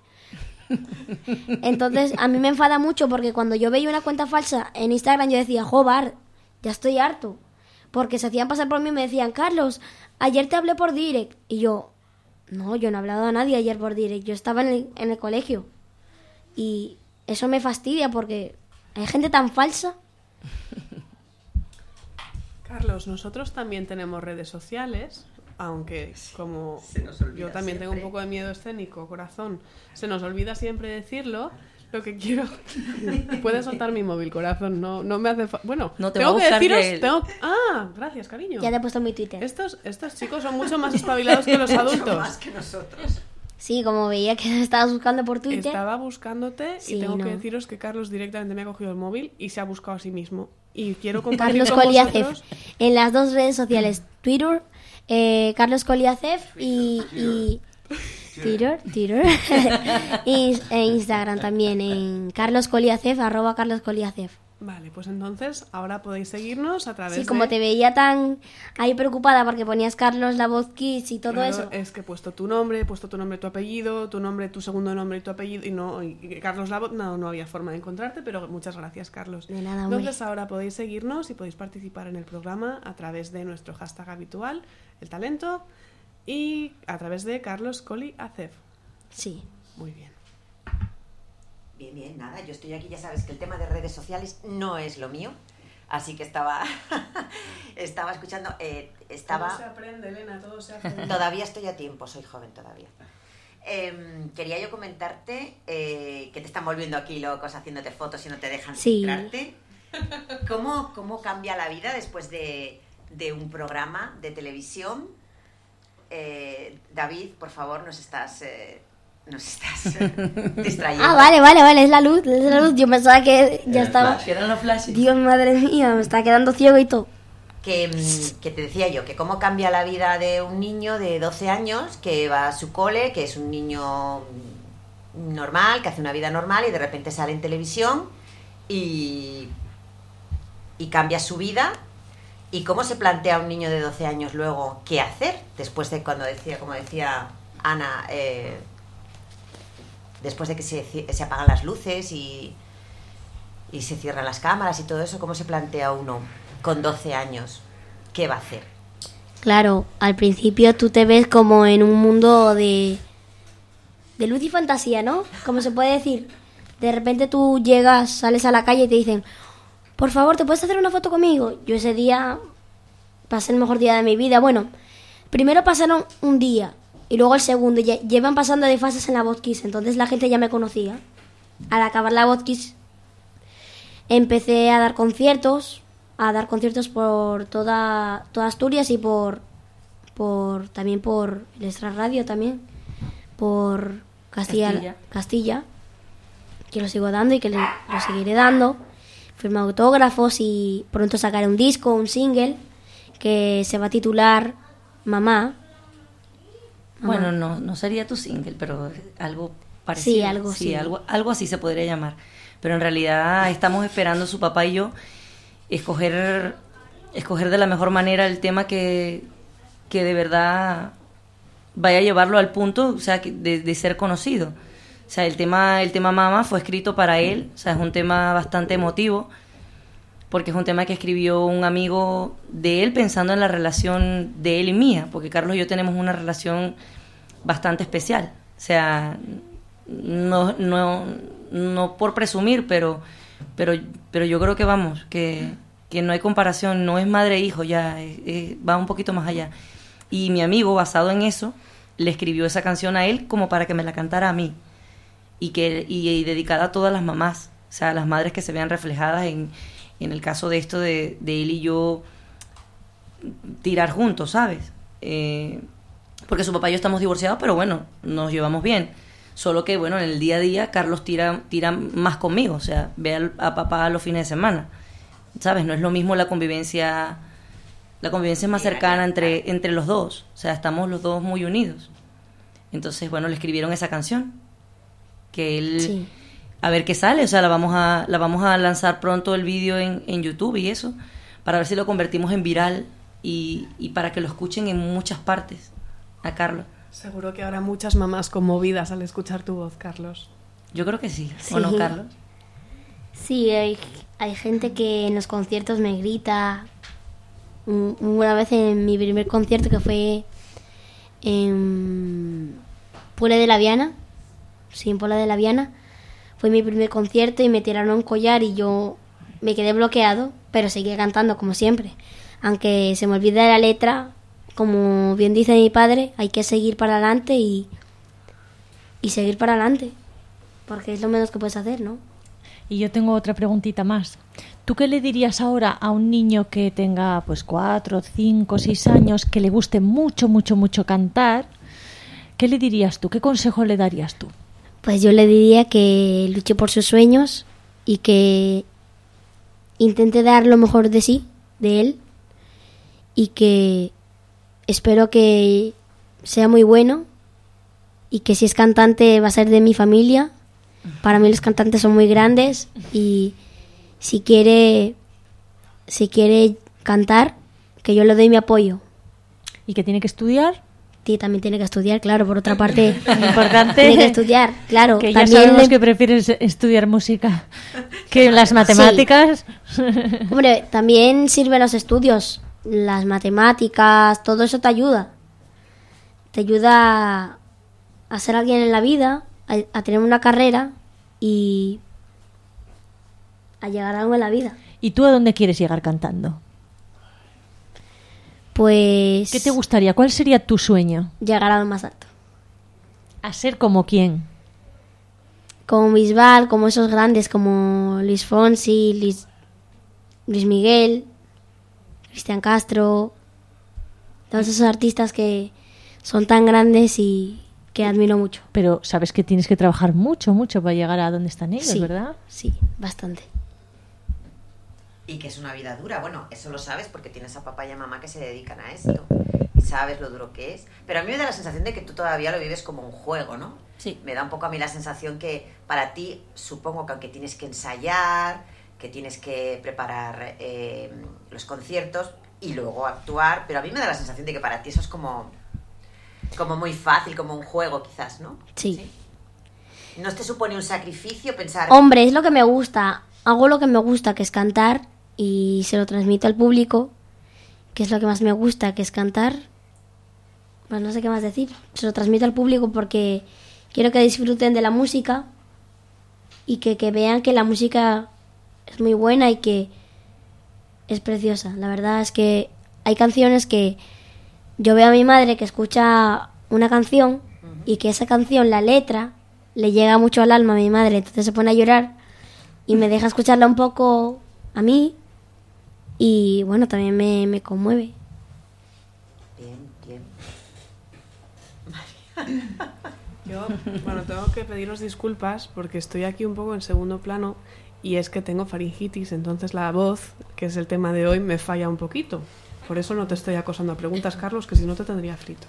Entonces a mí me enfada mucho porque cuando yo veía una cuenta falsa en Instagram yo decía, jobar, ya estoy harto. Porque se hacían pasar por mí y me decían, Carlos, ayer te hablé por direct. Y yo, no, yo no he hablado a nadie ayer por direct, yo estaba en el, en el colegio. Y eso me fastidia porque hay gente tan falsa. Carlos, nosotros también tenemos redes sociales, aunque como yo también tengo un poco de miedo escénico, corazón, se nos olvida siempre decirlo. Lo que quiero. Puedes soltar mi móvil, corazón. No, no me hace Bueno, no te tengo que deciros. Ah, gracias, cariño. Ya te he puesto mi Twitter. Estos, estos chicos son mucho más espabilados que los adultos. más que nosotros. Sí, como veía que estabas buscando por Twitter. Estaba buscándote y tengo que deciros que Carlos directamente me ha cogido el móvil y se ha buscado a sí mismo. Y quiero compartir Carlos Coliacef. En las dos redes sociales, Twitter, eh, Carlos Coliacef y, y Twitter y, e Instagram también en Carlos Coliacef, arroba Carlos Coliacef. Vale, pues entonces ahora podéis seguirnos a través Sí, como te veía tan ahí preocupada porque ponías Carlos la voz Kids y todo eso. Es que he puesto tu nombre, he puesto tu nombre, tu apellido, tu nombre, tu segundo nombre y tu apellido y no Carlos la voz, no, no había forma de encontrarte, pero muchas gracias, Carlos. De nada, Entonces ahora podéis seguirnos y podéis participar en el programa a través de nuestro hashtag habitual, el talento, y a través de Carlos Coli Acef. Sí. Muy bien. Bien, bien, nada, yo estoy aquí, ya sabes que el tema de redes sociales no es lo mío, así que estaba, estaba escuchando, eh, estaba... Todo se aprende, Elena, todo se aprende. Todavía estoy a tiempo, soy joven todavía. Em, quería yo comentarte eh, que te están volviendo aquí locos haciéndote fotos y no te dejan sí. ¿Cómo, ¿Cómo cambia la vida después de, de un programa de televisión? Eh, David, por favor, nos estás nos estás distrayendo. Ah, vale, vale, vale, es la luz, es la luz. Yo pensaba que ya estaba. eran los flashes. Dios, madre mía, me está quedando ciego y todo. Que, mm, que, te decía yo, que cómo cambia la vida de un niño de 12 años que va a su cole, que es un niño normal, que hace una vida normal y de repente sale en televisión y, y cambia su vida. ¿Y cómo se plantea un niño de 12 años luego qué hacer? Después de cuando decía, como decía Ana, eh, después de que se, se apagan las luces y, y se cierran las cámaras y todo eso, ¿cómo se plantea uno con 12 años? ¿Qué va a hacer? Claro, al principio tú te ves como en un mundo de, de luz y fantasía, ¿no? Como se puede decir. De repente tú llegas, sales a la calle y te dicen, por favor, ¿te puedes hacer una foto conmigo? Yo ese día pasé el mejor día de mi vida. Bueno, primero pasaron un día, y luego el segundo, llevan pasando de fases en la Kiss, entonces la gente ya me conocía. Al acabar la Kiss, empecé a dar conciertos, a dar conciertos por toda, toda Asturias y por, por también por el Extra Radio también, por Castilla, Castilla, que lo sigo dando y que lo seguiré dando. Firmé autógrafos y pronto sacaré un disco, un single que se va a titular Mamá, bueno, no, no sería tu single, pero algo parecido. Sí, algo sí, Algo, algo así se podría llamar. Pero en realidad estamos esperando su papá y yo escoger, escoger de la mejor manera el tema que, que de verdad vaya a llevarlo al punto, o sea, de, de, ser conocido. O sea, el tema, el tema Mama fue escrito para él, o sea, es un tema bastante emotivo porque es un tema que escribió un amigo de él pensando en la relación de él y mía, porque Carlos y yo tenemos una relación bastante especial. O sea, no, no, no por presumir, pero, pero, pero yo creo que vamos, que, que no hay comparación, no es madre e hijo, ya va un poquito más allá. Y mi amigo, basado en eso, le escribió esa canción a él como para que me la cantara a mí y, que, y dedicada a todas las mamás, o sea, a las madres que se vean reflejadas en, en el caso de esto de, él y yo, tirar juntos, ¿sabes? Eh, porque su papá y yo estamos divorciados, pero bueno, nos llevamos bien. Solo que, bueno, en el día a día Carlos tira, tira más conmigo, o sea, ve a, papá los fines de semana. ¿Sabes? No es lo mismo la convivencia, la convivencia más cercana entre, entre los dos. O sea, estamos los dos muy unidos. Entonces, bueno, le escribieron esa canción. Que él, a ver qué sale, o sea, la vamos a, la vamos a lanzar pronto el vídeo en, en YouTube y eso, para ver si lo convertimos en viral y, y para que lo escuchen en muchas partes a Carlos. Seguro que habrá muchas mamás conmovidas al escuchar tu voz, Carlos. Yo creo que sí. ¿O no, Carlos? Sí, hay, hay gente que en los conciertos me grita. Una vez en mi primer concierto que fue en Puebla de la Viana, sí, en Puebla de la Viana, fue mi primer concierto y me tiraron un collar y yo me quedé bloqueado, pero seguí cantando como siempre. Aunque se me olvide la letra, como bien dice mi padre, hay que seguir para adelante y, y seguir para adelante, porque es lo menos que puedes hacer, ¿no? Y yo tengo otra preguntita más. ¿Tú qué le dirías ahora a un niño que tenga pues cuatro, cinco, seis años, que le guste mucho, mucho, mucho cantar? ¿Qué le dirías tú? ¿Qué consejo le darías tú? Pues yo le diría que luche por sus sueños y que intente dar lo mejor de sí, de él, y que espero que sea muy bueno y que si es cantante va a ser de mi familia. Para mí los cantantes son muy grandes y si quiere si quiere cantar, que yo le doy mi apoyo. ¿Y que tiene que estudiar? También tiene que estudiar, claro, por otra parte. Importante. Tiene que estudiar, claro. Que ya sabemos que prefieres estudiar música que las matemáticas. Hombre, también sirven los estudios las matemáticas, todo eso te ayuda. Te ayuda a ser alguien en la vida, a, tener una carrera y a llegar a algo en la vida. ¿Y tú a dónde quieres llegar cantando? Pues... ¿Qué te gustaría? ¿Cuál sería tu sueño? Llegar a lo más alto. ¿A ser como quién? Como Bisbal, como esos grandes, como Luis Fonsi, Luis Miguel, Cristian Castro, todos esos artistas que son tan grandes y que admiro mucho. Pero sabes que tienes que trabajar mucho, mucho para llegar a donde están ellos, ¿verdad? Sí, bastante. Y que es una vida dura. Bueno, eso lo sabes porque tienes a papá y a mamá que se dedican a esto. Y sabes lo duro que es. Pero a mí me da la sensación de que tú todavía lo vives como un juego, ¿no? Sí. Me da un poco a mí la sensación que para ti, supongo que aunque tienes que ensayar, que tienes que preparar eh, los conciertos y luego actuar, pero a mí me da la sensación de que para ti eso es como, como muy fácil, como un juego quizás, ¿no? Sí. ¿No te supone un sacrificio pensar... Hombre, es lo que me gusta. Hago lo que me gusta, que es cantar, y se lo transmito al público, que es lo que más me gusta, que es cantar. Pues no sé qué más decir. Se lo transmito al público porque quiero que disfruten de la música y que, que vean que la música es muy buena y que es preciosa. La verdad es que hay canciones que yo veo a mi madre que escucha una canción y que esa canción, la letra, le llega mucho al alma a mi madre, entonces se pone a llorar y me deja escucharla un poco a mí y bueno, también me, me conmueve. Bien, bien. Yo, bueno, tengo que pediros disculpas porque estoy aquí un poco en segundo plano y es que tengo faringitis, entonces la voz, que es el tema de hoy, me falla un poquito. Por eso no te estoy acosando a preguntas, Carlos, que si no te tendría frito.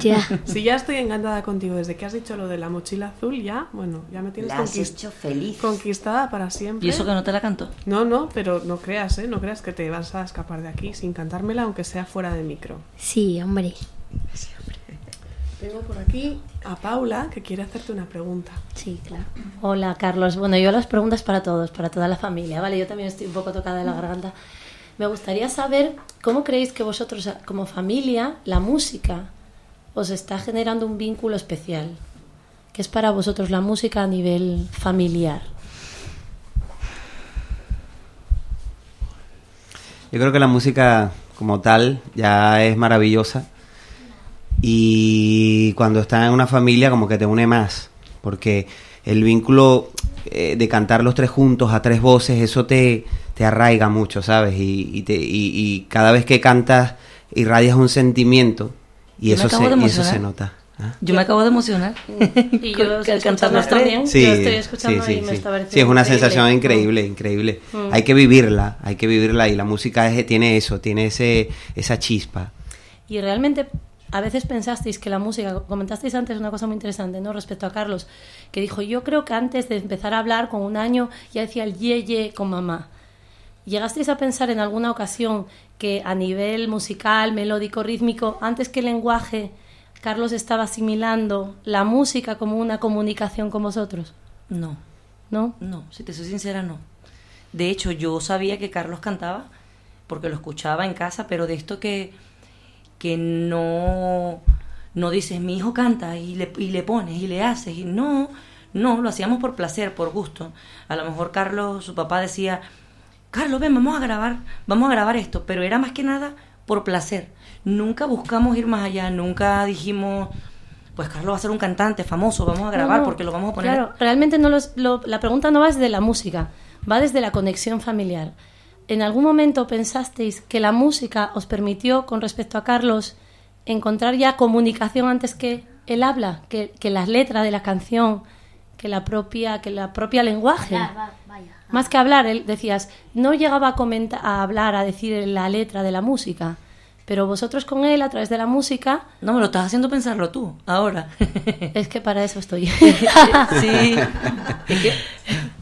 Ya. Si ya estoy encantada contigo desde que has dicho lo de la mochila azul, ya, bueno, ya me tienes hecho feliz. conquistada para siempre. ¿Y eso que no te la canto? No, no, pero no creas, ¿eh? No creas que te vas a escapar de aquí sin cantármela, aunque sea fuera de micro. Sí, hombre. Tengo por aquí a Paula que quiere hacerte una pregunta. Sí, claro. Hola, Carlos. Bueno, yo las preguntas para todos, para toda la familia, ¿vale? Yo también estoy un poco tocada de la garganta. Me gustaría saber cómo creéis que vosotros, como familia, la música os está generando un vínculo especial. ¿Qué es para vosotros la música a nivel familiar? Yo creo que la música como tal ya es maravillosa y cuando estás en una familia como que te une más, porque el vínculo eh, de cantar los tres juntos a tres voces, eso te, te arraiga mucho, ¿sabes? Y, y, te, y, cada vez que cantas irradias un sentimiento y, eso se, y eso se nota. ¿Ah? Yo me acabo de emocionar. y yo cantar también. Sí, yo estoy escuchando sí, y me está Sí, es una sensación increíble, increíble. Mm. Hay que vivirla, hay que vivirla y la música tiene eso, tiene ese esa chispa. Y realmente a veces pensasteis que la música, comentasteis antes una cosa muy interesante, ¿no? Respecto a Carlos, que dijo, yo creo que antes de empezar a hablar con un año ya decía el ye ye con mamá. ¿Llegasteis a pensar en alguna ocasión que a nivel musical, melódico, rítmico, antes que el lenguaje Carlos estaba asimilando la música como una comunicación con vosotros? No. ¿No? No, si te soy sincera, no. De hecho, yo sabía que Carlos cantaba porque lo escuchaba en casa, pero de esto que, que no, no dices, mi hijo canta y le, y le pones y le haces, y no, no, lo hacíamos por placer, por gusto. A lo mejor Carlos, su papá decía, Carlos, ven, vamos a grabar, vamos a grabar esto, pero era más que nada por placer nunca buscamos ir más allá, nunca dijimos, pues Carlos va a ser un cantante famoso, vamos a grabar porque lo vamos a poner. Claro, realmente no la pregunta no va desde la música, va desde la conexión familiar. ¿En algún momento pensasteis que la música os permitió, con respecto a Carlos, encontrar ya comunicación antes que el habla, que, que las letras de la canción, que la propia, que la propia lenguaje? Más que hablar, él decías, no llegaba a, comentar, a hablar, a decir la letra de la música pero vosotros con él, a través de la música... No, me lo estás haciendo pensarlo tú, ahora. es que para eso estoy. sí.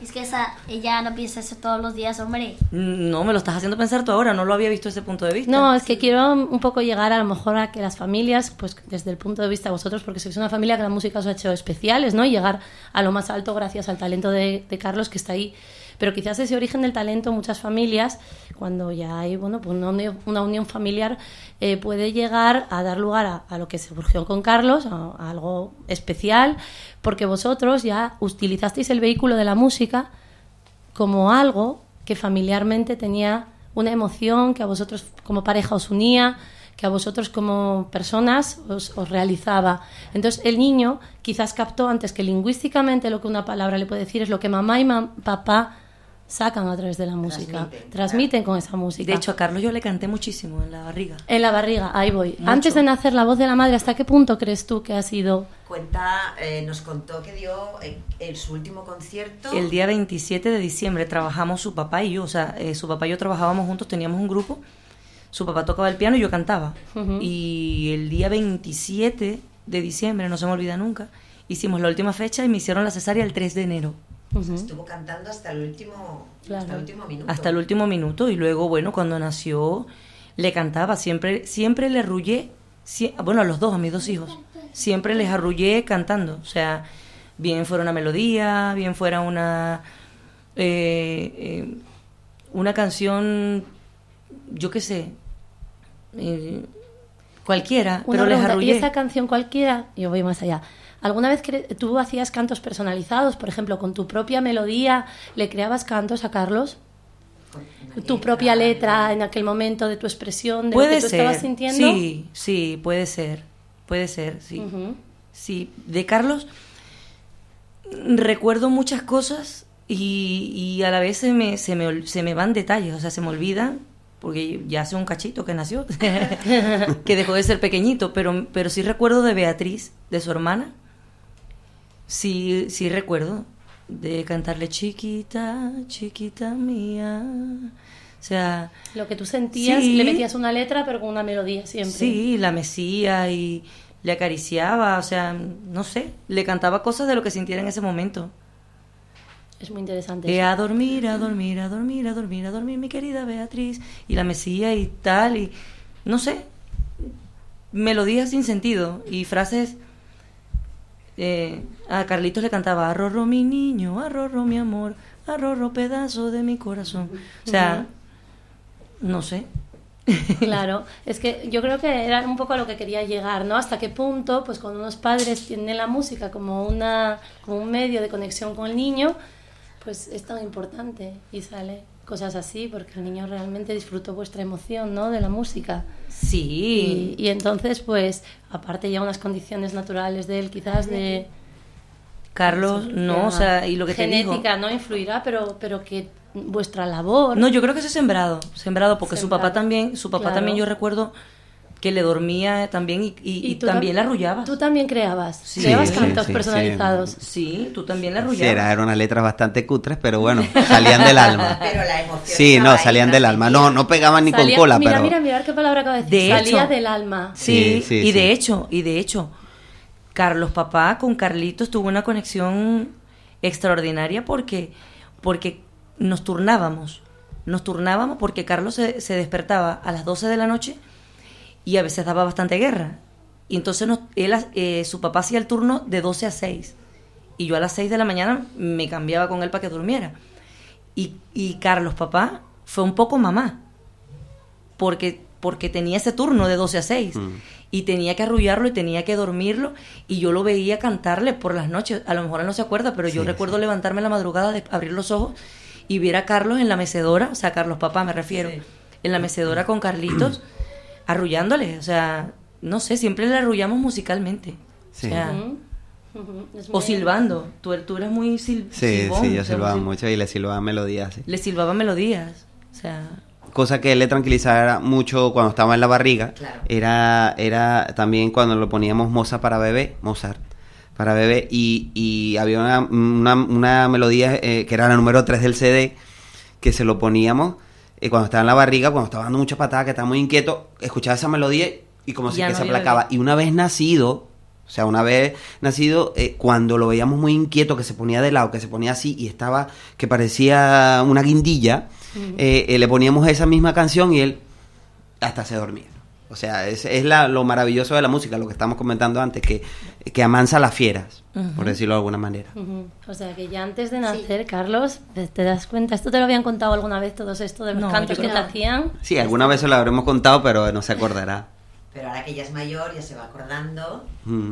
Es que, esa, ella no piensa eso todos los días, hombre. No, me lo estás haciendo pensar tú ahora, no lo había visto desde ese punto de vista. No, es que quiero un poco llegar a lo mejor a que las familias, pues desde el punto de vista de vosotros, porque sois una familia que la música os ha hecho especiales, ¿no? Y llegar a lo más alto gracias al talento de, de Carlos que está ahí pero quizás ese origen del talento, muchas familias, cuando ya hay bueno, pues una, unión, familiar, eh, puede llegar a dar lugar a, lo que se surgió con Carlos, a, algo especial, porque vosotros ya utilizasteis el vehículo de la música como algo que familiarmente tenía una emoción que a vosotros como pareja os unía, que a vosotros como personas os, os, realizaba. Entonces el niño quizás captó antes que lingüísticamente lo que una palabra le puede decir es lo que mamá y papá sacan a través de la música, transmiten, con esa música. De hecho, a Carlos yo le canté muchísimo en la barriga. En la barriga, ahí voy. Antes de nacer la voz de la madre, ¿hasta qué punto crees tú que ha sido? Cuenta, eh, nos contó que dio en, su último concierto. El día 27 de diciembre trabajamos su papá y yo, o sea, eh, su papá y yo trabajábamos juntos, teníamos un grupo. Su papá tocaba el piano y yo cantaba. Y el día 27 de diciembre, no se me olvida nunca, hicimos la última fecha y me hicieron la cesárea el 3 de enero. Estuvo cantando hasta el último, hasta el último minuto. Hasta el último minuto y luego, bueno, cuando nació le cantaba, siempre siempre le arrullé, bueno, a los dos, a mis dos hijos, siempre les arrullé cantando, o sea, bien fuera una melodía, bien fuera una eh, eh, una canción, yo qué sé, eh, cualquiera, pero les arrullé. Y esa canción cualquiera, yo voy más allá ¿Alguna vez tú hacías cantos personalizados, por ejemplo, con tu propia melodía, le creabas cantos a Carlos? tu propia letra en aquel momento de tu expresión de puede lo que tú estabas sintiendo sí sí puede ser puede ser sí. Sí de Carlos recuerdo muchas cosas y, a la vez se me, se me, se me van detalles o sea se me olvidan porque ya hace un cachito que nació que dejó de ser pequeñito pero pero sí recuerdo de Beatriz de su hermana sí, sí recuerdo de cantarle chiquita, chiquita mía. O sea, lo que tú sentías, le metías una letra pero con una melodía siempre. Sí, la mesía y le acariciaba, o sea, no sé, le cantaba cosas de lo que sintiera en ese momento. Es muy interesante. Que a dormir, a dormir, a dormir, a dormir, a dormir, mi querida Beatriz. Y la mesía y tal, y no sé, melodías sin sentido y frases eh, a Carlitos le cantaba Arrorro mi niño, arrorro mi amor, arrorro pedazo de mi corazón. O sea, no sé. Claro, es que yo creo que era un poco a lo que quería llegar, ¿no? Hasta qué punto, pues cuando unos padres tienen la música como, una, como un medio de conexión con el niño, pues es tan importante y sale cosas así, porque el niño realmente disfrutó vuestra emoción, ¿no? De la música. Sí. Y, entonces, pues, aparte ya unas condiciones naturales de él, quizás de... Carlos, no, o sea, y lo que genética no influirá, pero, pero que vuestra labor. No, yo creo que eso es sembrado, sembrado, porque su papá también, su papá también yo recuerdo que le dormía también y, y, también la arrullabas. Tú también creabas, sí, creabas cantos personalizados. Sí. tú también la arrullabas. era, era una letra bastante cutres, pero bueno, salían del alma. Pero la emoción Sí, no, salían del alma. No, no pegaban ni con cola, mira, pero... Mira, mira, mira qué palabra acabo de decir. Salía del alma. Sí, y de hecho, y de hecho, Carlos papá con Carlitos tuvo una conexión extraordinaria porque, porque nos turnábamos. Nos turnábamos porque Carlos se, se despertaba a las 12 de la noche y a veces daba bastante guerra. Y entonces él, eh, su papá hacía el turno de 12 a 6 y yo a las 6 de la mañana me cambiaba con él para que durmiera. Y, y Carlos, papá, fue un poco mamá, porque, porque tenía ese turno de 12 a 6 mm. y tenía que arrullarlo y tenía que dormirlo. Y yo lo veía cantarle por las noches. A lo mejor él no se acuerda, pero yo recuerdo levantarme en la madrugada, de abrir los ojos y ver a Carlos en la mecedora, o sea, Carlos, papá, me refiero, en la mecedora con Carlitos arrullándole, o sea, no sé, siempre le arrullamos musicalmente. O, silbando. Tú, tú, eres muy sil Sí, sí, yo silbaba mucho y le silbaba melodías. Le silbaba melodías. O sea. Cosa que le tranquilizaba mucho cuando estaba en la barriga. Era, era también cuando lo poníamos Mozart para bebé, Mozart para bebé, y, y había una, una, una melodía eh, que era la número 3 del CD, que se lo poníamos y cuando estaba en la barriga, cuando estaba dando mucha patada, que estaba muy inquieto, escuchaba esa melodía y como si que se aplacaba. Y una vez nacido, o sea, una vez nacido, eh, cuando lo veíamos muy inquieto, que se ponía de lado, que se ponía así y estaba, que parecía una guindilla, eh, eh, le poníamos esa misma canción y él hasta se dormía. O sea, es, es la, lo maravilloso de la música, lo que estamos comentando antes, que, que amansa las fieras, por decirlo de alguna manera. O sea, que ya antes de nacer, Carlos, ¿te, das cuenta? ¿Esto te lo habían contado alguna vez, todo esto de los cantos que te hacían? Sí, alguna vez se lo habremos contado, pero no se acordará. Pero ahora que ya es mayor, ya se va acordando,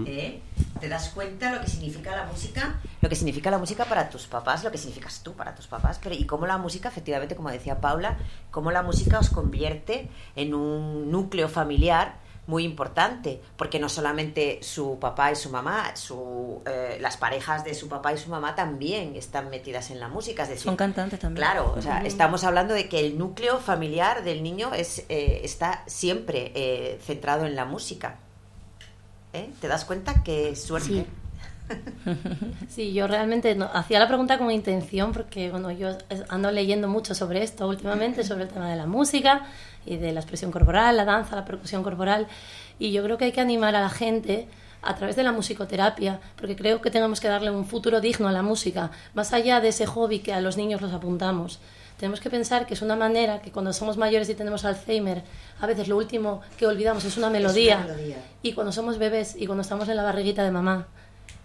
¿eh? ¿te das cuenta lo que significa la música? Lo que significa la música para tus papás, lo que significas tú para tus papás, pero y cómo la música, efectivamente, como decía Paula, cómo la música os convierte en un núcleo familiar muy importante, porque no solamente su papá y su mamá, su, eh, las parejas de su papá y su mamá también están metidas en la música. Es decir, Son cantantes también. Claro, o sea, estamos hablando de que el núcleo familiar del niño es, eh, está siempre eh, centrado en la música. ¿Te das cuenta que suerte? Sí. yo realmente hacía la pregunta con intención porque bueno, yo ando leyendo mucho sobre esto últimamente, sobre el tema de la música y de la expresión corporal, la danza, la percusión corporal. Y yo creo que hay que animar a la gente a través de la musicoterapia, porque creo que tenemos que darle un futuro digno a la música, más allá de ese hobby que a los niños los apuntamos. Tenemos que pensar que es una manera que cuando somos mayores y tenemos Alzheimer, a veces lo último que olvidamos es una melodía. Y cuando somos bebés y cuando estamos en la barriguita de mamá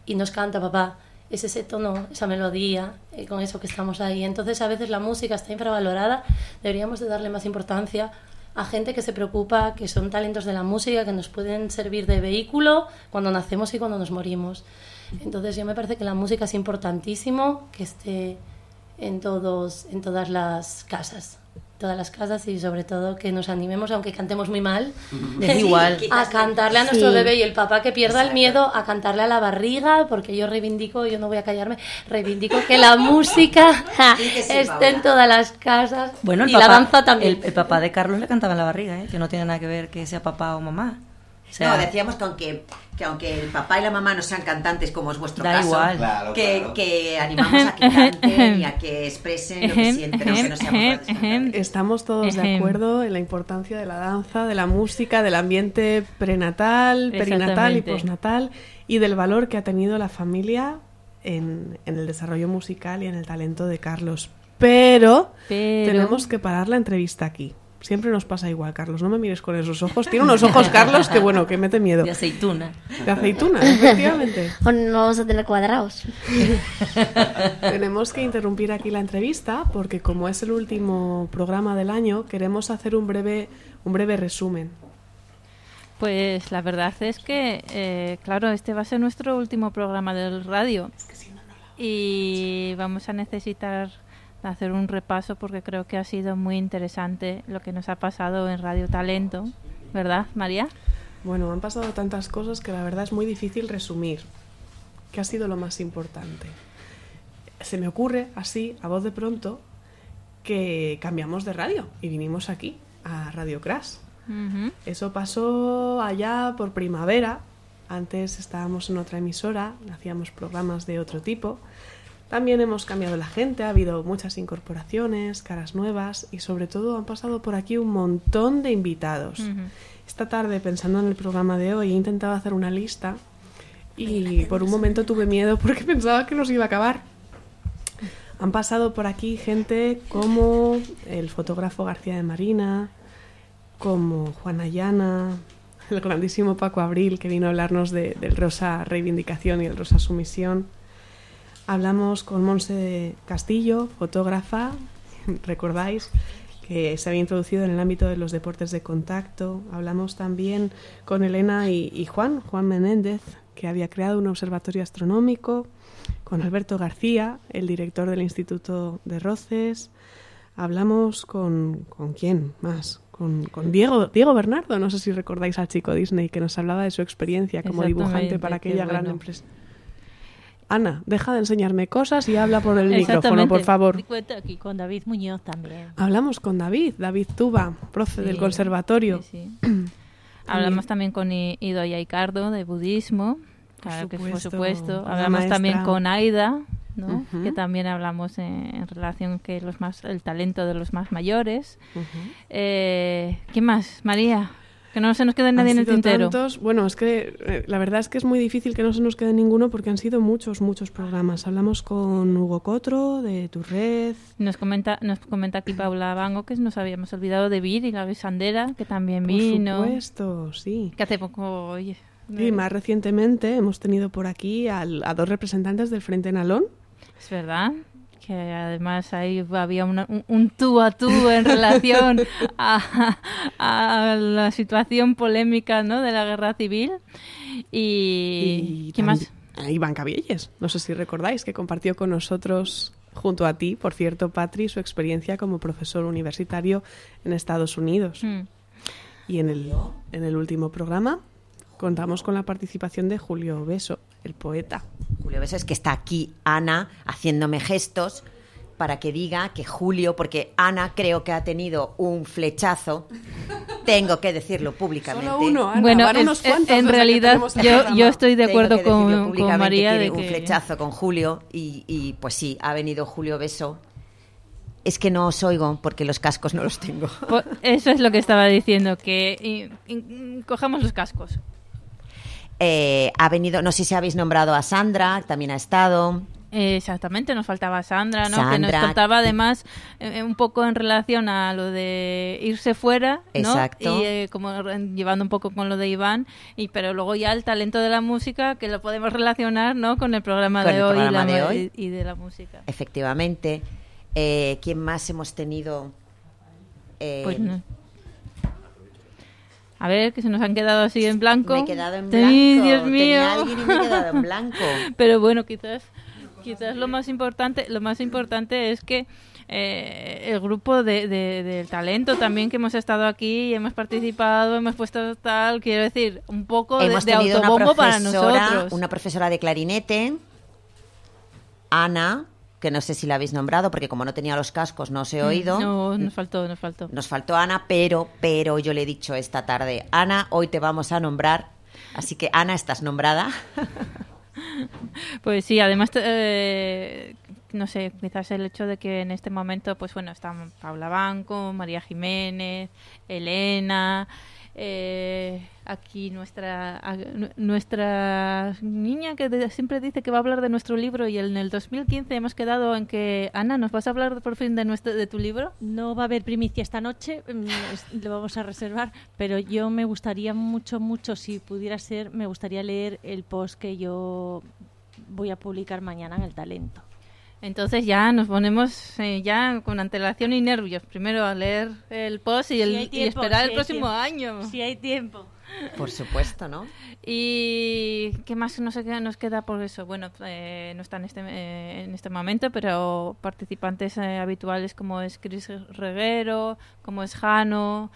y nos canta papá, es ese tono, esa melodía, eh, con eso que estamos ahí. Entonces a veces la música está infravalorada, deberíamos de darle más importancia a gente que se preocupa, que son talentos de la música, que nos pueden servir de vehículo cuando nacemos y cuando nos morimos. Entonces yo me parece que la música es importantísimo que esté en, todos, en todas las casas todas las casas y sobre todo que nos animemos, aunque cantemos muy mal, igual. a cantarle a nuestro bebé y el papá que pierda el miedo a cantarle a la barriga, porque yo reivindico, yo no voy a callarme, reivindico que la música esté en todas las casas bueno, y la danza también. El, papá de Carlos le cantaba en la barriga, ¿eh? que no tiene nada que ver que sea papá o mamá. No, decíamos que aunque que aunque el papá y la mamá no sean cantantes como es vuestro caso, que, animamos a que canten y a que expresen lo que sienten, aunque no sean Estamos todos de acuerdo en la importancia de la danza, de la música, del ambiente prenatal, perinatal y postnatal y del valor que ha tenido la familia en, en el desarrollo musical y en el talento de Carlos. Pero, Pero tenemos que parar la entrevista aquí. Siempre nos pasa igual, Carlos. No me mires con esos ojos. Tiene unos ojos, Carlos, que bueno, que mete miedo. De aceituna. De aceituna, efectivamente. O no vamos a tener cuadrados. Tenemos que interrumpir aquí la entrevista porque como es el último programa del año, queremos hacer un breve, un breve resumen. Pues la verdad es que, eh, claro, este va a ser nuestro último programa del radio. Y vamos a necesitar hacer un repaso porque creo que ha sido muy interesante lo que nos ha pasado en Radio Talento, ¿verdad, María? Bueno, han pasado tantas cosas que la verdad es muy difícil resumir. ¿Qué ha sido lo más importante? Se me ocurre así, a voz de pronto, que cambiamos de radio y vinimos aquí, a Radio Crash. Eso pasó allá por primavera. Antes estábamos en otra emisora, hacíamos programas de otro tipo. También hemos cambiado la gente, ha habido muchas incorporaciones, caras nuevas y sobre todo han pasado por aquí un montón de invitados. Esta tarde, pensando en el programa de hoy, he intentado hacer una lista y por un momento tuve miedo porque pensaba que nos iba a acabar. Han pasado por aquí gente como el fotógrafo García de Marina, como Juana Llana, el grandísimo Paco Abril, que vino a hablarnos de, del Rosa Reivindicación y el Rosa Sumisión. Hablamos con Monse Castillo, fotógrafa, recordáis, que se había introducido en el ámbito de los deportes de contacto. Hablamos también con Elena y, Juan, Juan Menéndez, que había creado un observatorio astronómico, con Alberto García, el director del Instituto de Roces. Hablamos con, con quién más, con, con, Diego, Diego Bernardo, no sé si recordáis al chico Disney, que nos hablaba de su experiencia como dibujante para aquella gran empresa. Ana, deja de enseñarme cosas y habla por el micrófono, por favor. aquí con David Muñoz también. Hablamos con David, David Tuba, profe del conservatorio. Hablamos también con Idoya Icardo de budismo, claro que por supuesto. Hablamos también con Aida, ¿no? que también hablamos en, relación que los más el talento de los más mayores. eh, ¿Qué más, María? Que no se nos quede nadie en el tintero. bueno, es que eh, la verdad es que es muy difícil que no se nos quede ninguno porque han sido muchos, muchos programas. Hablamos con Hugo Cotro de Tu Red. Nos comenta, nos comenta aquí Paula Bango que nos habíamos olvidado de Vir y la Besandera, que también vino. Por supuesto, sí. Que hace poco, oye. Y más recientemente hemos tenido por aquí a dos representantes del Frente Nalón. Es verdad que además ahí había un, tú a tú en relación a, la situación polémica ¿no? de la guerra civil. Y, ¿qué más? Iván Cabielles, no sé si recordáis, que compartió con nosotros junto a ti, por cierto, Patri, su experiencia como profesor universitario en Estados Unidos. Mm. Y en el, en el último programa contamos con la participación de Julio Beso, el poeta. Julio Beso es que está aquí Ana haciéndome gestos para que diga que Julio, porque Ana creo que ha tenido un flechazo, tengo que decirlo públicamente. Solo uno, Bueno, en realidad yo, yo, estoy de acuerdo con, con, María de que... un flechazo con Julio y, y pues sí, ha venido Julio Beso es que no os oigo porque los cascos no los tengo. Eso es lo que estaba diciendo, que cojamos los cascos. Eh, ha venido, no sé si habéis nombrado a Sandra, también ha estado. Exactamente, nos faltaba Sandra, ¿no? Que nos contaba además eh, un poco en relación a lo de irse fuera, ¿no? Exacto. Y eh, como llevando un poco con lo de Iván, y pero luego ya el talento de la música que lo podemos relacionar, ¿no? Con el programa, de, hoy, y de hoy y de la música. Efectivamente. Eh, ¿Quién más hemos tenido? pues no. A ver, que se nos han quedado así en blanco. Me he quedado en blanco. Sí, Dios mío. alguien y me he quedado en blanco. Pero bueno, quizás, quizás lo más importante, lo más importante es que eh, el grupo de, de, talento también que hemos estado aquí, hemos participado, hemos puesto tal, quiero decir, un poco de, de autobombo para nosotros. Una profesora de clarinete, Ana, que no sé si la habéis nombrado, porque como no tenía los cascos no os he mm, oído. No, nos faltó, nos faltó. Nos faltó Ana, pero, pero yo le he dicho esta tarde, Ana, hoy te vamos a nombrar. Así que Ana, estás nombrada. Pues sí, además, eh, no sé, quizás el hecho de que en este momento, pues bueno, están Paula Banco, María Jiménez, Elena, eh, aquí nuestra nuestra niña que siempre dice que va a hablar de nuestro libro y en el 2015 hemos quedado en que Ana nos vas a hablar por fin de nuestro de tu libro no va a haber primicia esta noche mm, lo vamos a reservar pero yo me gustaría mucho mucho si pudiera ser me gustaría leer el post que yo voy a publicar mañana en el talento entonces ya nos ponemos eh, ya con antelación y nervios. Primero a leer el post y, el, esperar el próximo año. Si hay tiempo. Por supuesto, ¿no? Y qué más no sé qué nos queda por eso. Bueno, eh, no está en este, eh, en este momento, pero participantes habituales como es Chris Reguero, como es Jano,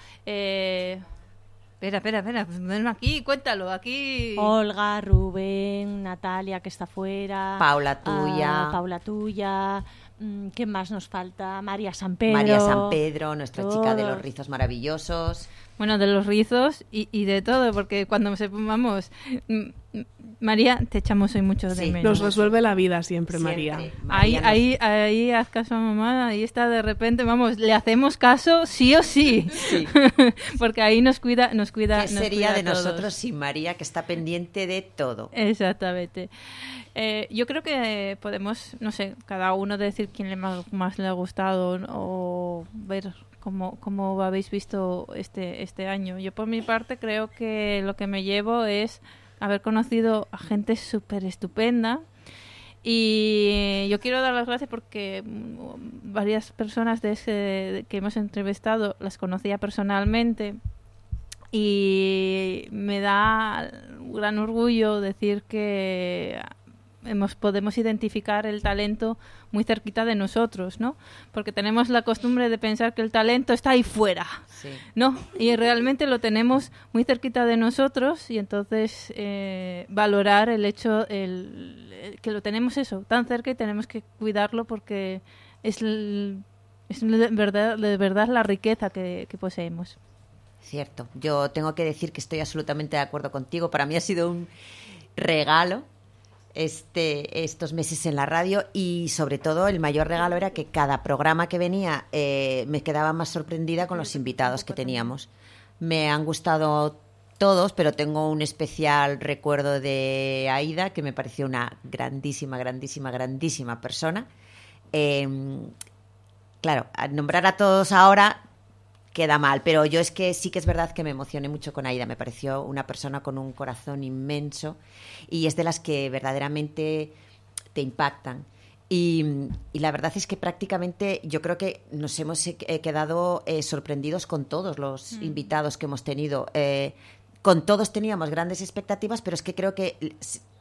Espera, espera, espera, pues aquí, cuéntalo, aquí. Olga, Rubén, Natalia, que está fuera. Paula tuya. Paula tuya. Mm, ¿Qué más nos falta? María San Pedro. María San Pedro, nuestra chica de los rizos maravillosos. Bueno, de los rizos y, y de todo, porque cuando se vamos, María, te echamos hoy mucho de menos. Nos resuelve la vida siempre, María. ahí, ahí, ahí haz caso a mamá, ahí está de repente, vamos, le hacemos caso sí o sí. porque ahí nos cuida, nos cuida. ¿Qué sería de nosotros sin María, que está pendiente de todo? Exactamente. Eh, yo creo que podemos, no sé, cada uno decir quién le más, más le ha gustado o ver como, habéis visto este, este año. Yo por mi parte creo que lo que me llevo es haber conocido a gente súper estupenda. Y yo quiero dar las gracias porque mm, varias personas de ese, que hemos entrevistado las conocía personalmente y me da gran orgullo decir que hemos, podemos identificar el talento muy cerquita de nosotros, ¿no? Porque tenemos la costumbre de pensar que el talento está ahí fuera, ¿no? Y realmente lo tenemos muy cerquita de nosotros y entonces eh, valorar el hecho el, que lo tenemos eso, tan cerca y tenemos que cuidarlo porque es, es de, verdad, de verdad la riqueza que, que poseemos. Cierto, yo tengo que decir que estoy absolutamente de acuerdo contigo. Para mí ha sido un regalo este, estos meses en la radio y sobre todo el mayor regalo era que cada programa que venía eh, me quedaba más sorprendida con los invitados que teníamos. Me han gustado todos, pero tengo un especial recuerdo de Aida, que me pareció una grandísima, grandísima, grandísima persona. Em, claro, nombrar a todos ahora queda mal, pero yo es que sí que es verdad que me emocioné mucho con Aida, me pareció una persona con un corazón inmenso y es de las que verdaderamente te impactan. Y, la verdad es que prácticamente yo creo que nos hemos eh, quedado eh, sorprendidos con todos los mm. invitados que hemos tenido. Eh, con todos teníamos grandes expectativas, pero es que creo que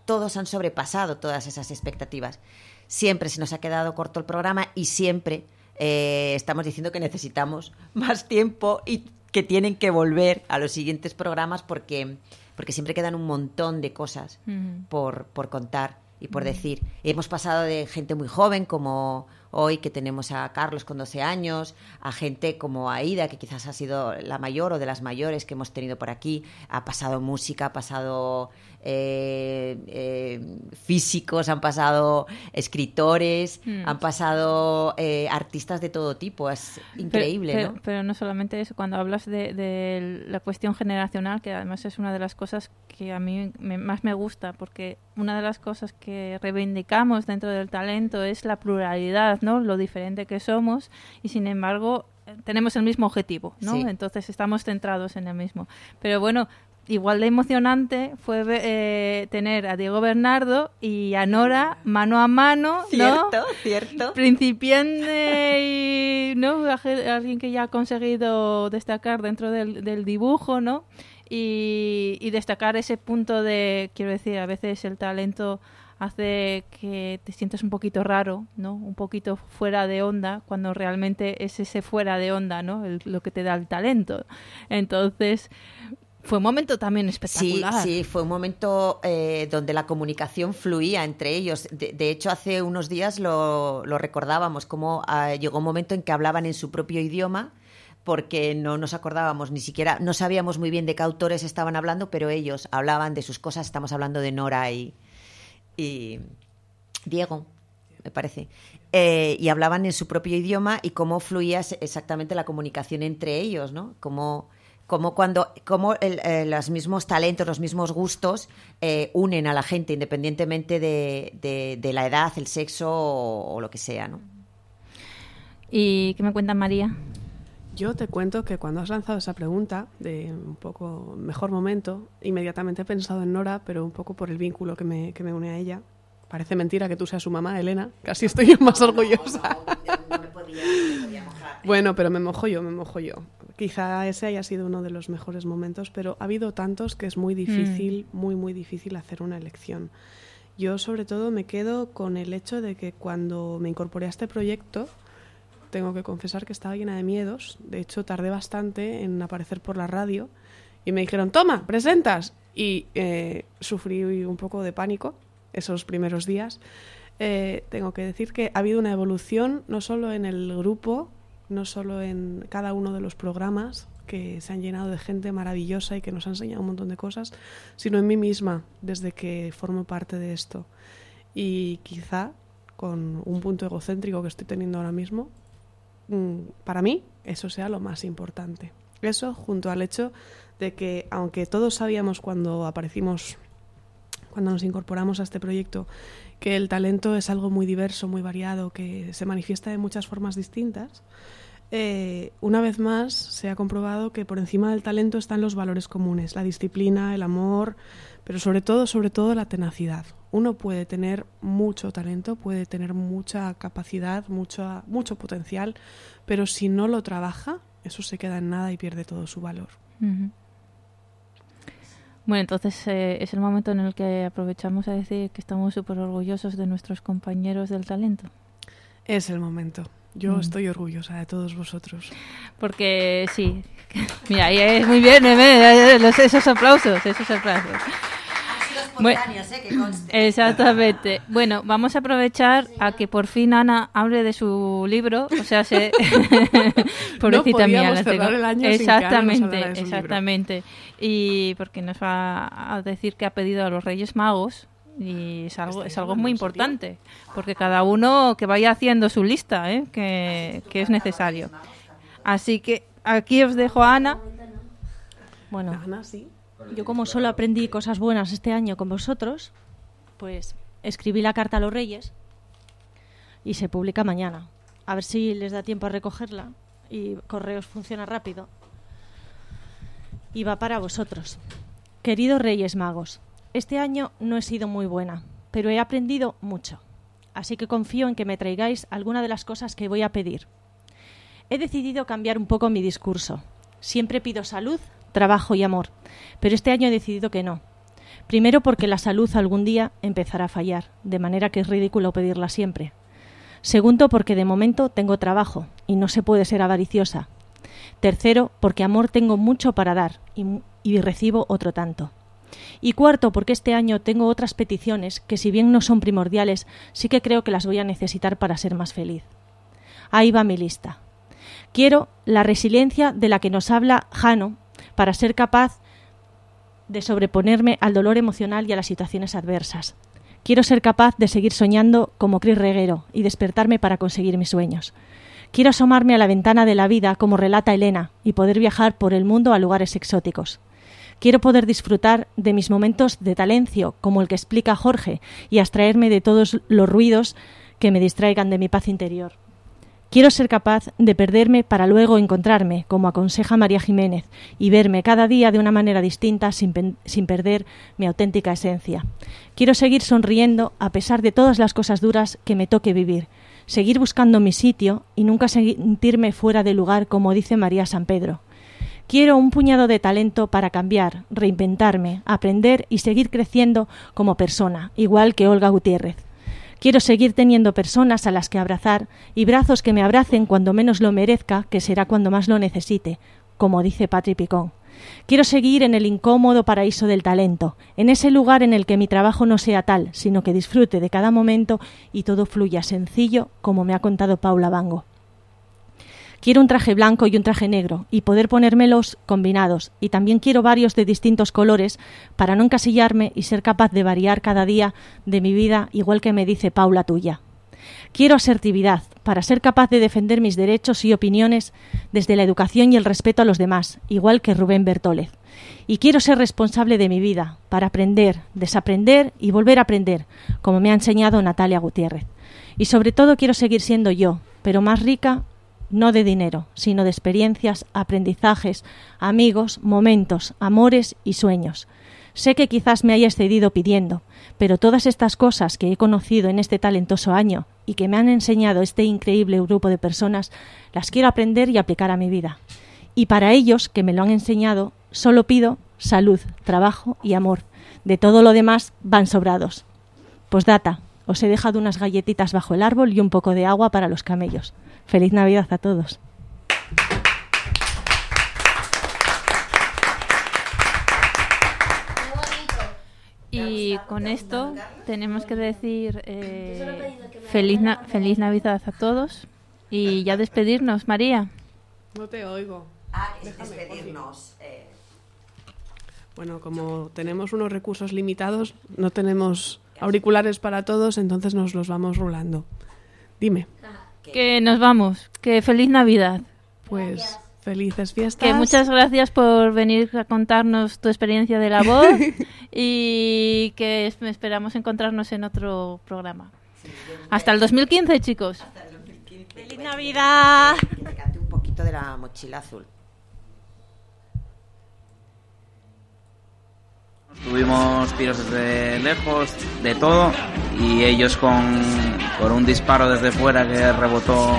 todos han sobrepasado todas esas expectativas. Siempre se nos ha quedado corto el programa y siempre eh, estamos diciendo que necesitamos más tiempo y que tienen que volver a los siguientes programas porque, porque siempre quedan un montón de cosas por, por contar y por decir. Hemos pasado de gente muy joven como hoy que tenemos a Carlos con 12 años, a gente como Aida, que quizás ha sido la mayor o de las mayores que hemos tenido por aquí, ha pasado música, ha pasado eh, eh, físicos, han pasado escritores, hmm. han pasado eh, artistas de todo tipo, es increíble, pero, ¿no? Pero no solamente eso, cuando hablas de, la cuestión generacional, que además es una de las cosas que a mí más me gusta, porque una de las cosas que reivindicamos dentro del talento es la pluralidad ¿no? Lo diferente que somos y sin embargo tenemos el mismo objetivo, ¿no? Entonces estamos centrados en el mismo. Pero bueno, igual de emocionante fue eh, tener a Diego Bernardo y a Nora mano a mano, ¿no? Cierto, cierto. Principiante y, ¿no? Alguien que ya ha conseguido destacar dentro del, del dibujo, ¿no? Y, y, destacar ese punto de, quiero decir, a veces el talento hace que te sientas un poquito raro, ¿no? Un poquito fuera de onda, cuando realmente es ese fuera de onda, ¿no? lo que te da el talento. Entonces, fue un momento también espectacular. Sí, sí, fue un momento eh, donde la comunicación fluía entre ellos. De, hecho, hace unos días lo, recordábamos, como ah, llegó un momento en que hablaban en su propio idioma porque no nos acordábamos ni siquiera, no sabíamos muy bien de qué autores estaban hablando, pero ellos hablaban de sus cosas, estamos hablando de Nora y, y Diego, me parece, eh, y hablaban en su propio idioma y cómo fluía exactamente la comunicación entre ellos, ¿no? Cómo, cuando cómo eh, los mismos talentos, los mismos gustos eh, unen a la gente independientemente de, de, la edad, el sexo o, lo que sea, ¿no? ¿Y qué me cuenta María? Yo te cuento que cuando has lanzado esa pregunta de un poco mejor momento, inmediatamente he pensado en Nora, pero un poco por el vínculo que me, que me une a ella. Parece mentira que tú seas su mamá, Elena. Casi estoy yo más orgullosa. Bueno, pero me mojo yo, me mojo yo. Quizá ese haya sido uno de los mejores momentos, pero ha habido tantos que es muy difícil, mm. muy, muy difícil hacer una elección. Yo sobre todo me quedo con el hecho de que cuando me incorporé a este proyecto, tengo que confesar que estaba llena de miedos. De hecho, tardé bastante en aparecer por la radio y me dijeron, toma, presentas. Y eh, sufrí un poco de pánico esos primeros días. eh, tengo que decir que ha habido una evolución no solo en el grupo, no solo en cada uno de los programas, que se han llenado de gente maravillosa y que nos ha enseñado un montón de cosas, sino en mí misma, desde que formo parte de esto. Y quizá con un punto egocéntrico que estoy teniendo ahora mismo, para mí eso sea lo más importante. Eso junto al hecho de que, aunque todos sabíamos cuando aparecimos, cuando nos incorporamos a este proyecto, que el talento es algo muy diverso, muy variado, que se manifiesta de muchas formas distintas, eh, una vez más se ha comprobado que por encima del talento están los valores comunes, la disciplina, el amor, pero sobre todo, sobre todo la tenacidad. Uno puede tener mucho talento, puede tener mucha capacidad, mucho, mucho potencial, pero si no lo trabaja, eso se queda en nada y pierde todo su valor. Bueno, entonces eh, es el momento en el que aprovechamos a decir que estamos súper orgullosos de nuestros compañeros del talento. Es el momento. Yo mm. estoy orgullosa de todos vosotros. Porque sí, mira, ahí es muy bien, esos aplausos, esos aplausos. Bueno, ¿eh? exactamente. Bueno, vamos a aprovechar a que por fin Ana hable de su libro, o sea, se pobrecita mía, la tengo. El año exactamente, exactamente. Y porque nos va a decir que ha pedido a los Reyes Magos y es algo, es algo muy importante, porque cada uno que vaya haciendo su lista, ¿eh? que, es necesario. Así que aquí os dejo a Ana. Bueno, yo como solo aprendí cosas buenas este año con vosotros, pues escribí la carta a los reyes y se publica mañana. A ver si les da tiempo a recogerla y correos funciona rápido. Y va para vosotros. Queridos Reyes Magos, este año no he sido muy buena, pero he aprendido mucho. Así que confío en que me traigáis alguna de las cosas que voy a pedir. He decidido cambiar un poco mi discurso. Siempre pido salud, trabajo y amor, pero este año he decidido que no. Primero porque la salud algún día empezará a fallar, de manera que es ridículo pedirla siempre. Segundo porque de momento tengo trabajo y no se puede ser avariciosa. Tercero porque amor tengo mucho para dar y, y recibo otro tanto. Y cuarto, porque este año tengo otras peticiones que si bien no son primordiales, sí que creo que las voy a necesitar para ser más feliz. Ahí va mi lista. Quiero la resiliencia de la que nos habla Jano para ser capaz de sobreponerme al dolor emocional y a las situaciones adversas. Quiero ser capaz de seguir soñando como Cris Reguero y despertarme para conseguir mis sueños. Quiero asomarme a la ventana de la vida como relata Elena y poder viajar por el mundo a lugares exóticos. Quiero poder disfrutar de mis momentos de talencio, como el que explica Jorge, y abstraerme de todos los ruidos que me distraigan de mi paz interior. Quiero ser capaz de perderme para luego encontrarme, como aconseja María Jiménez, y verme cada día de una manera distinta sin, sin, perder mi auténtica esencia. Quiero seguir sonriendo a pesar de todas las cosas duras que me toque vivir, seguir buscando mi sitio y nunca sentirme fuera de lugar, como dice María San Pedro. Quiero un puñado de talento para cambiar, reinventarme, aprender y seguir creciendo como persona, igual que Olga Gutiérrez. Quiero seguir teniendo personas a las que abrazar y brazos que me abracen cuando menos lo merezca, que será cuando más lo necesite, como dice Patri Picón. Quiero seguir en el incómodo paraíso del talento, en ese lugar en el que mi trabajo no sea tal, sino que disfrute de cada momento y todo fluya sencillo, como me ha contado Paula Bango. Quiero un traje blanco y un traje negro y poder ponérmelos combinados. Y también quiero varios de distintos colores para no encasillarme y ser capaz de variar cada día de mi vida igual que me dice Paula tuya. Quiero asertividad para ser capaz de defender mis derechos y opiniones desde la educación y el respeto a los demás, igual que Rubén Bertólez. Y quiero ser responsable de mi vida para aprender, desaprender y volver a aprender, como me ha enseñado Natalia Gutiérrez. Y sobre todo quiero seguir siendo yo, pero más rica no de dinero, sino de experiencias, aprendizajes, amigos, momentos, amores y sueños. Sé que quizás me haya excedido pidiendo, pero todas estas cosas que he conocido en este talentoso año y que me han enseñado este increíble grupo de personas, las quiero aprender y aplicar a mi vida. Y para ellos, que me lo han enseñado, solo pido salud, trabajo y amor. De todo lo demás van sobrados. Postdata, os he dejado unas galletitas bajo el árbol y un poco de agua para los camellos. Feliz Navidad a todos. Y con esto tenemos que decir eh, feliz, feliz Navidad a todos y ya despedirnos, María. No te oigo. Ah, despedirnos. Eh. Bueno, como tenemos unos recursos limitados, no tenemos auriculares para todos, entonces nos los vamos rulando. Dime. Que nos vamos. Que feliz Navidad. Pues felices fiestas. Que muchas gracias por venir a contarnos tu experiencia de la voz y que esperamos encontrarnos en otro programa. Hasta el 2015, chicos. Hasta el 2015. ¡Feliz Navidad! Que te cante un poquito de la mochila azul. Tuvimos tiros desde lejos, de todo, y ellos con, con un disparo desde fuera que rebotó